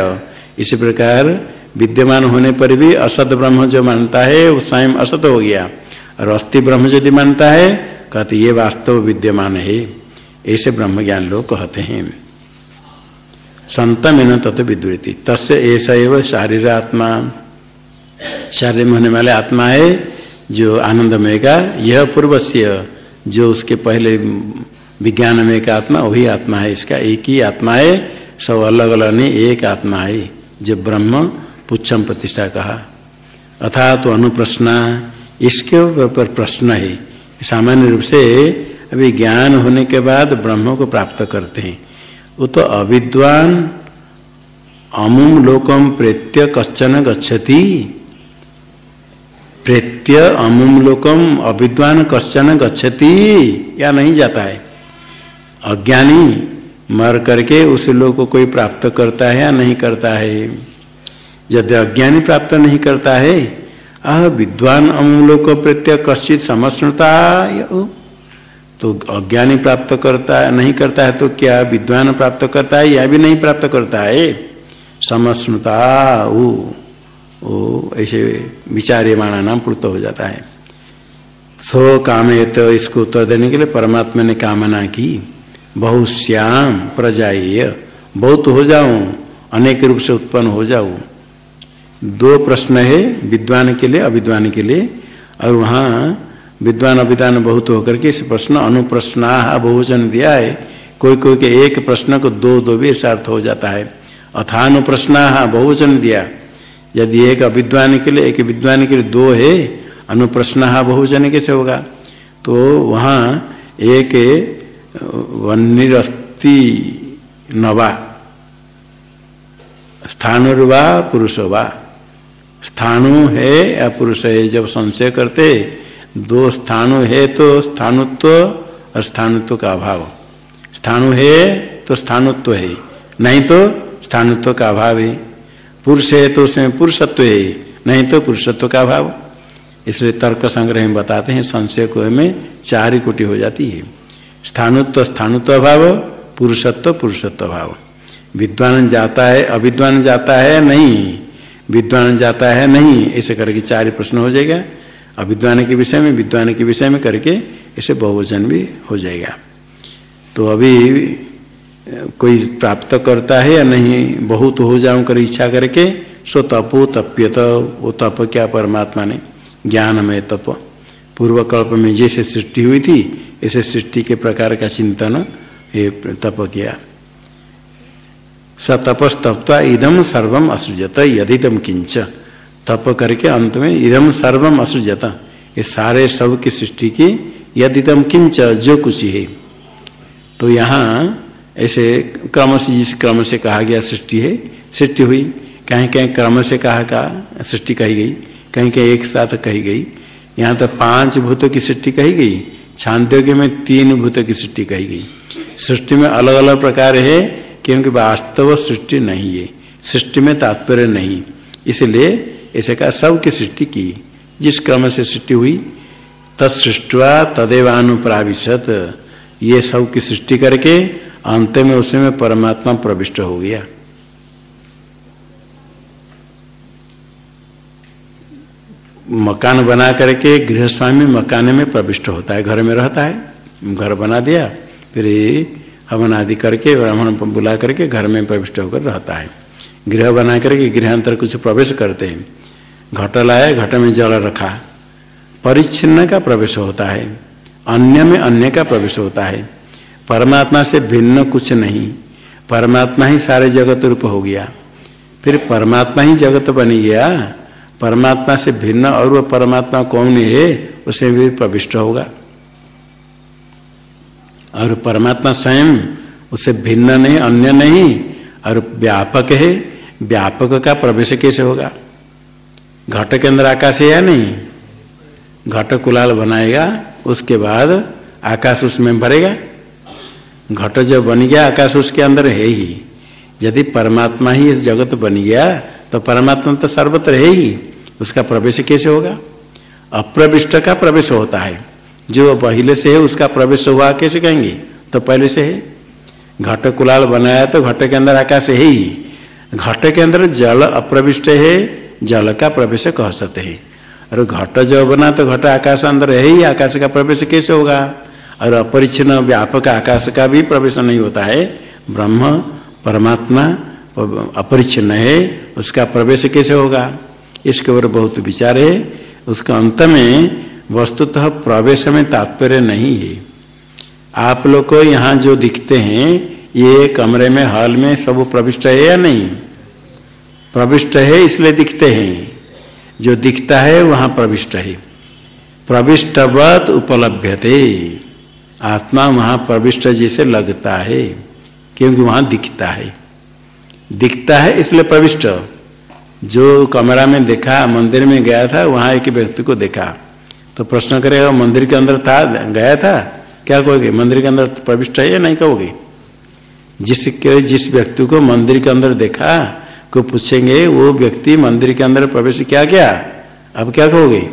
A: इसी प्रकार विद्यमान होने पर भी असत ब्रह्म जो मानता है, वो स्वयं असत हो गया। और अस्थि ब्रह्म यदि मानता है, कहते ये वास्तव विद्यमान है। ऐसे ब्रह्म ज्ञान लोग कहते हैं। संतम इन तत्व विद्युति तस्य ऐसा एवं शारीर आत्मा शारीर में होने वाले आत्मा है, जो आनंदमय का, यह पूर्वस्य, जो उसके पहले विज्ञान में एक आत्मा, वही आत्मा है, इसका एक ही आत्मा है, सब अलग अलग नहीं, एक आत्मा है। जो ब्रह्म पुच्छम प्रतिष्ठा कहा अथा तो अनुप्रश्ना, इसके ऊपर प्रश्न है। सामान्य रूप से अभी ज्ञान होने के बाद ब्रह्म को प्राप्त करते हैं। वो तो अविद्वान, अमुम लोकम प्रेत्य कश्चन गच्छति। प्रेत्य अमुम लोकम अविद्वान कश्चन गच्छति, या नहीं जाता है। अज्ञानी मर करके उस लोग को कोई प्राप्त करता है या नहीं करता है? यदि अज्ञानी प्राप्त नहीं करता है, अह विद्वान अमुम लोक प्रत्यय कश्चित समस्ता तो अज्ञानी प्राप्त करता, नहीं करता है तो क्या विद्वान प्राप्त करता है, या भी नहीं प्राप्त करता है? समस्मृता वो ऐसे विचार्यमाणा नाम प्लुत हो जाता है। सो कामे तो इसको उत्तर देने के लिए परमात्मा ने कामना की। बहुश्याम प्रजाएय बहुत हो जाऊँ, अनेक रूप से उत्पन्न हो जाऊँ। दो प्रश्न है, विद्वान के लिए, अविद्वान के लिए। और वहाँ विद्वान, अविद्वान बहुत होकर के इस प्रश्न अनुप्रश्ना बहुवचन दिया है। कोई कोई के एक प्रश्न को दो दो भी अर्थ हो जाता है। अथानुप्रश्ना बहुवचन दिया। यदि एक अविद्वान के लिए, एक विद्वान के लिए दो है अनुप्रश्न बहुजन कैसे होगा? तो वहाँ एक वनिरस्ति नवा। स्थानुर्वा पुरुष वा स्थानु है या पुरुष है, जब संशय करते, दो स्थानु है तो स्थानुत्व और स्थानुत्व का अभाव। स्थानु है तो स्थानुत्व है, नहीं तो स्थानुत्व का अभाव है। पुरुष है तो उसमें पुरुषत्व है, नहीं तो पुरुषत्व का अभाव। इसलिए तर्क संग्रह में बताते हैं, संशय को में चार ही कोटि हो जाती है। स्थानुत्व स्थानुत्व अभाव, पुरुषत्व पुरुषत्व भाव विद्वान जाता है, अविद्वान जाता है, नहीं। विद्वान जाता है, नहीं, ऐसे करके चार प्रश्न हो जाएगा। अविद्वान के विषय में, विद्वान के विषय में करके ऐसे बहुवचन भी हो जाएगा। तो अभी, कोई प्राप्त करता है या नहीं, बहुत हो जाऊँ कर इच्छा करके, सो तपो तप्यत, वो तप क्या परमात्मा ने? ज्ञान में तप। पूर्व कल्प में जैसे सृष्टि हुई थी, ऐसे सृष्टि के प्रकार का चिंतन, ये तप किया। स तपस्तप्ता इदम सर्वम असृजत यदितम किंच तप करके अंत में इदम सर्वम असृजत। ये सारे सब की सृष्टि की यदितम किंच जो कुछ है तो यहाँ ऐसे क्रम से जिस क्रम से कहा गया सृष्टि है, सृष्टि हुई। कहीं कहीं क्रम से कहा का सृष्टि कही गई, कहीं कहीं एक साथ कही गई। यहाँ तो पाँच भूतों की सृष्टि कही गई, छांदोग्य में तीन भूतों की सृष्टि कही गई। सृष्टि में अलग अलग प्रकार है क्योंकि वास्तव सृष्टि नहीं है, सृष्टि में तात्पर्य नहीं। इसलिए ऐसे कहा सब की सृष्टि की। जिस क्रम से सृष्टि हुई, तत्सृष्टवा तदेवानुप्राविशत। ये सब की सृष्टि करके अंत में उसमें परमात्मा प्रविष्ट हो गया। मकान बना करके गृहस्वामी मकान में प्रविष्ट होता है, घर में रहता है, घर बना दिया, फिर हवन आदि करके, ब्राह्मण बुला करके घर में प्रविष्ट होकर रहता है। गृह बना करके गृहांतर कुछ प्रवेश करते हैं। घट लाया, घट में जल रखा। परिच्छिन्न का प्रवेश होता है। अन्य में अन्य का प्रवेश होता है। परमात्मा से भिन्न कुछ नहीं। परमात्मा ही सारे जगत रूप हो गया। फिर परमात्मा ही जगत बन गया। परमात्मा से भिन्न और वह परमात्मा कौन है, उसे भी प्रविष्ट होगा। और परमात्मा स्वयं उसे भिन्न नहीं, अन्य नहीं, और व्यापक है। व्यापक का प्रवेश कैसे होगा? घट के अंदर आकाश है या नहीं? घट कुलाल बनाएगा, उसके बाद आकाश उसमें भरेगा। घट जब बन गया, आकाश उसके अंदर है ही। यदि परमात्मा ही इस जगत बन गया तो परमात्मा तो सर्वत्र है ही। उसका प्रवेश कैसे होगा? अप्रविष्ट का प्रवेश होता है। जो पहले से है, उसका प्रवेश हुआ, कैसे कहेंगे? तो पहले से है। घट कुलाल बनाया तो घट के अंदर आकाश है ही। घट के अंदर जल अप्रविष्ट है, जल का प्रवेश कह सकते हैं। और घट जो बना तो घट आकाश अंदर है ही, आकाश का प्रवेश कैसे होगा? और अपरिचिन्न व्यापक आकाश का भी प्रवेश नहीं होता है। ब्रह्म, परमात्मा अपरिचिन्न है, उसका प्रवेश कैसे होगा? इसके ऊपर बहुत विचार है। उसका अंत में वस्तुतः प्रवेश में तात्पर्य नहीं है। आप लोग को यहाँ जो दिखते हैं, ये कमरे में, हॉल में सब प्रविष्ट है या नहीं? प्रविष्ट है इसलिए दिखते हैं। जो दिखता है वहाँ प्रविष्ट है। प्रविष्टवत उपलभ्यते। आत्मा वहाँ प्रविष्ट जैसे लगता है, क्योंकि वहाँ दिखता है। दिखता है इसलिए प्रविष्ट। जो कमरा में देखा, मंदिर में गया था, वहाँ एक व्यक्ति को देखा। तो प्रश्न करेगा, मंदिर के अंदर था, गया था? क्या कहोगे? मंदिर के अंदर प्रविष्ट है या नहीं कहोगे? जिसके जिस व्यक्ति को मंदिर के अंदर देखा, को पूछेंगे, वो व्यक्ति मंदिर के अंदर प्रवेश क्या क्या? अब क्या कहोगे?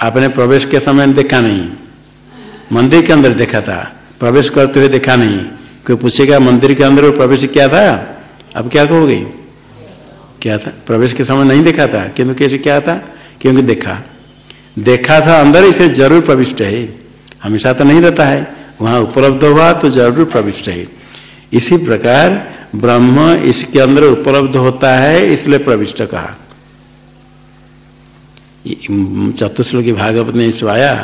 A: आपने प्रवेश के समय देखा नहीं। मंदिर के अंदर देखा था, प्रवेश करते हुए देखा नहीं। कोई पूछेगा, मंदिर के अंदर प्रवेश क्या था? अब क्या कहोगे? क्या था? प्रवेश के समय नहीं देखा था, किंतु कैसे क्या था? क्योंकि देखा। देखा था अंदर, इसे ज़रूर प्रविष्ट है। हमेशा तो नहीं रहता है। वहाँ उपलब्ध हुआ तो ज़रूर प्रविष्ट है। इसी प्रकार ब्रह्म इसके अंदर उपलब्ध होता है, इसलिए प्रविष्ट कहा। चतुश्लोकी भागवत ने स्वाया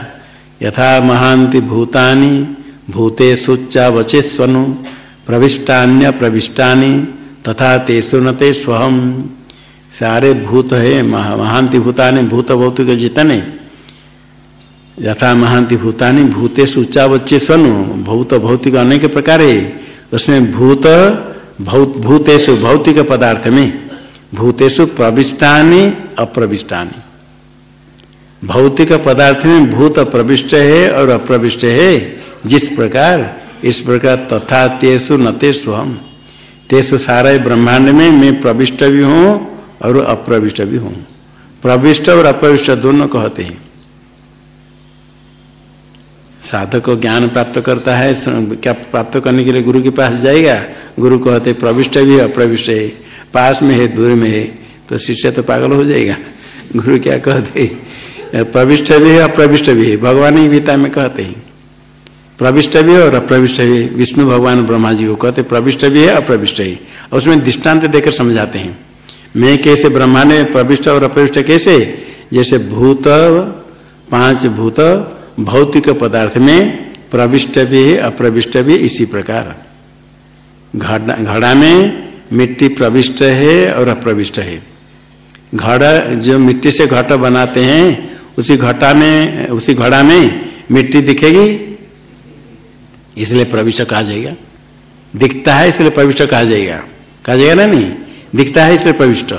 A: यथा महांति भूतानि भूते सुच्चा वचे स्वनु प्रविष्टान्य प्रविष्टानि, तथा तेसु नते स्वहम। सारे भूत है, महा महांति भूतानि भूत भौतिक जितने यथा महांति भूतानि भूते सुच्चा बच्चे स्वनु। भूत भौतिक अनेक प्रकार। है उसमें भूत, भौत, भूतेषु भौतिक पदार्थ में भूतेषु प्रविष्टानि, अप्रविष्टानि। भौतिक पदार्थ में भूत प्रविष्ट है और अप्रविष्ट है। जिस प्रकार, इस प्रकार तथा तेसु न तेसु हम। तेसु सारे ब्रह्मांड में मैं प्रविष्ट भी हूँ और अप्रविष्ट भी हूँ। प्रविष्ट और अप्रविष्ट दोनों कहते हैं। साधक को ज्ञान प्राप्त करता है क्या प्राप्त करने के लिए गुरु के पास जाएगा? गुरु कहते, प्रविष्ट भी अप्रविष्ट है। पास में है, दूर में है तो शिष्य तो पागल हो जाएगा। (laughs) गुरु क्या कहते, प्रविष्ट भी है अप्रविष्ट भी है। भगवान ही गीता में कहते हैं, प्रविष्ट भी और अप्रविष्ट भी विष्णु भगवान ब्रह्मा जी को कहते, प्रविष्ट भी है, अप्रविष्ट ही। उसमें दृष्टांत देकर समझाते हैं, मैं कैसे ब्रह्मा ने प्रविष्ट और अप्रविष्ट कैसे? जैसे भूत, पाँच भूत भौतिक पदार्थ में प्रविष्ट भी है, अप्रविष्ट भी इसी प्रकार। घड़ा घड़ा में मिट्टी प्रविष्ट है और अप्रविष्ट है। घड़ा जो मिट्टी से घट बनाते हैं, उसी घटा में, उसी घड़ा में मिट्टी दिखेगी, इसलिए प्रविष्ट कहा जाएगा। दिखता है, इसलिए प्रविष्ट कहा जाएगा। कहा जाएगा ना नहीं? दिखता है, इसलिए प्रविष्ट।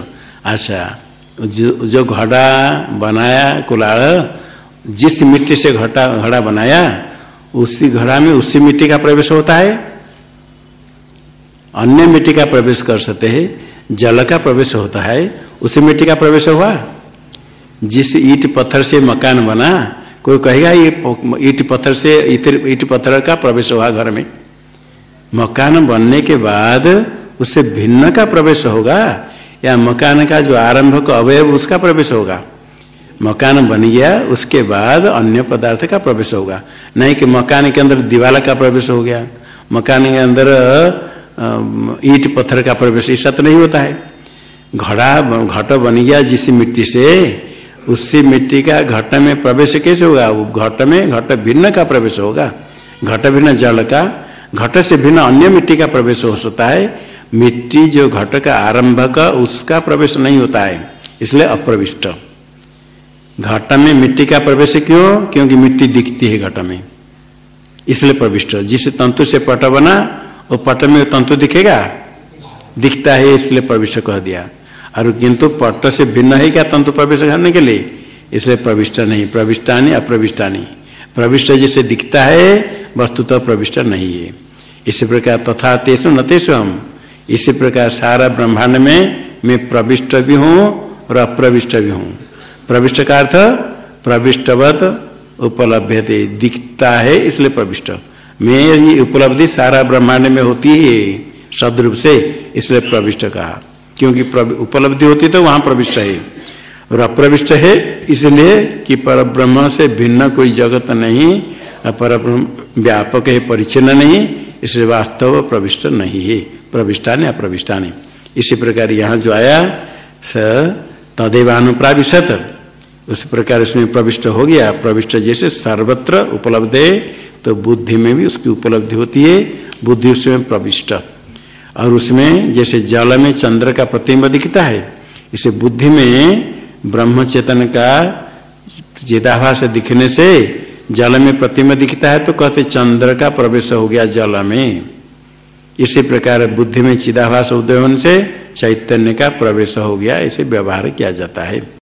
A: अच्छा जो जो घड़ा बनाया कुलाड़ जिस मिट्टी से घटा, घड़ा बनाया, उसी घड़ा में उसी मिट्टी का प्रवेश होता है। अन्य मिट्टी का प्रवेश कर सकते हैं, जल का प्रवेश होता है, उसी मिट्टी का प्रवेश हुआ। जिस ईट पत्थर से मकान बना, कोई कहेगा, ये ईट पत्थर से ईट पत्थर का प्रवेश हुआ घर में। मकान बनने के बाद उससे भिन्न का प्रवेश होगा, या मकान का जो आरंभ का अवयव, उसका प्रवेश होगा। मकान बन गया, उसके बाद अन्य पदार्थ का प्रवेश होगा। नहीं कि मकान के अंदर दीवाला का प्रवेश हो गया, मकान के अंदर ईट पत्थर का प्रवेश ऐसा तो नहीं होता है। घड़ा घट बन गया जिस मिट्टी से, उसी मिट्टी का घट में प्रवेश कैसे होगा? वो घट में घट भिन्न का प्रवेश होगा। घट भिन्न जल का, घट से भिन्न अन्य मिट्टी का प्रवेश हो सकता है। मिट्टी जो घट का आरंभ का, उसका प्रवेश नहीं होता है, इसलिए अप्रविष्ट। घट में मिट्टी का प्रवेश क्यों? क्योंकि मिट्टी दिखती है घट में। इसलिए प्रविष्ट। जिस तंतु से पट बना, वो पट में तंतु दिखेगा? दिखता है, इसलिए प्रविष्ट कह दिया। और किंतु पट से भिन्न है क्या तंतु प्रवेश करने के लिए? इसलिए प्रविष्ट नहीं। प्रविष्टानी, अप्रविष्टानी। प्रविष्ट जिसे दिखता है, वस्तुतः तो प्रविष्ट नहीं है। इसी प्रकार तथा तेसु न तेसु हम। इसी प्रकार सारा ब्रह्मांड में मैं प्रविष्ट भी हूँ और अप्रविष्ट भी हूँ। प्रविष्ट का अर्थ प्रविष्टवत उपलब्ध दिखता है इसलिए प्रविष्ट। मेरी उपलब्धि सारा ब्रह्मांड में होती है, सदरूप से इसलिए प्रविष्ट कहा। क्योंकि उपलब्धि होती तो वहाँ प्रविष्ट है। और अप्रविष्ट है इसलिए कि पर ब्रह्म से भिन्न कोई जगत नहीं पर व्यापक है परिचन्न नहीं, इसलिए वास्तव प्रविष्ट नहीं है। प्रविष्टा ने अप्रविष्टा ने इसी प्रकार यहाँ जो आया, स तदेवानुप्राविशत। उस प्रकार उसमें प्रविष्ट हो गया। प्रविष्ट जैसे सर्वत्र उपलब्ध है तो बुद्धि में भी उसकी उपलब्धि होती है। बुद्धि उसमें प्रविष्ट। और उसमें जैसे जल में चंद्र का प्रतिम्ब दिखता है, इसे बुद्धि में ब्रह्म चेतन का चिदाभास दिखने से जल में प्रतिम्ब दिखता है तो कहते चंद्र का प्रवेश हो गया जल में। इसी प्रकार बुद्धि में चिदाभास उदय होने से चैतन्य का प्रवेश हो गया, इसे व्यवहार किया जाता है।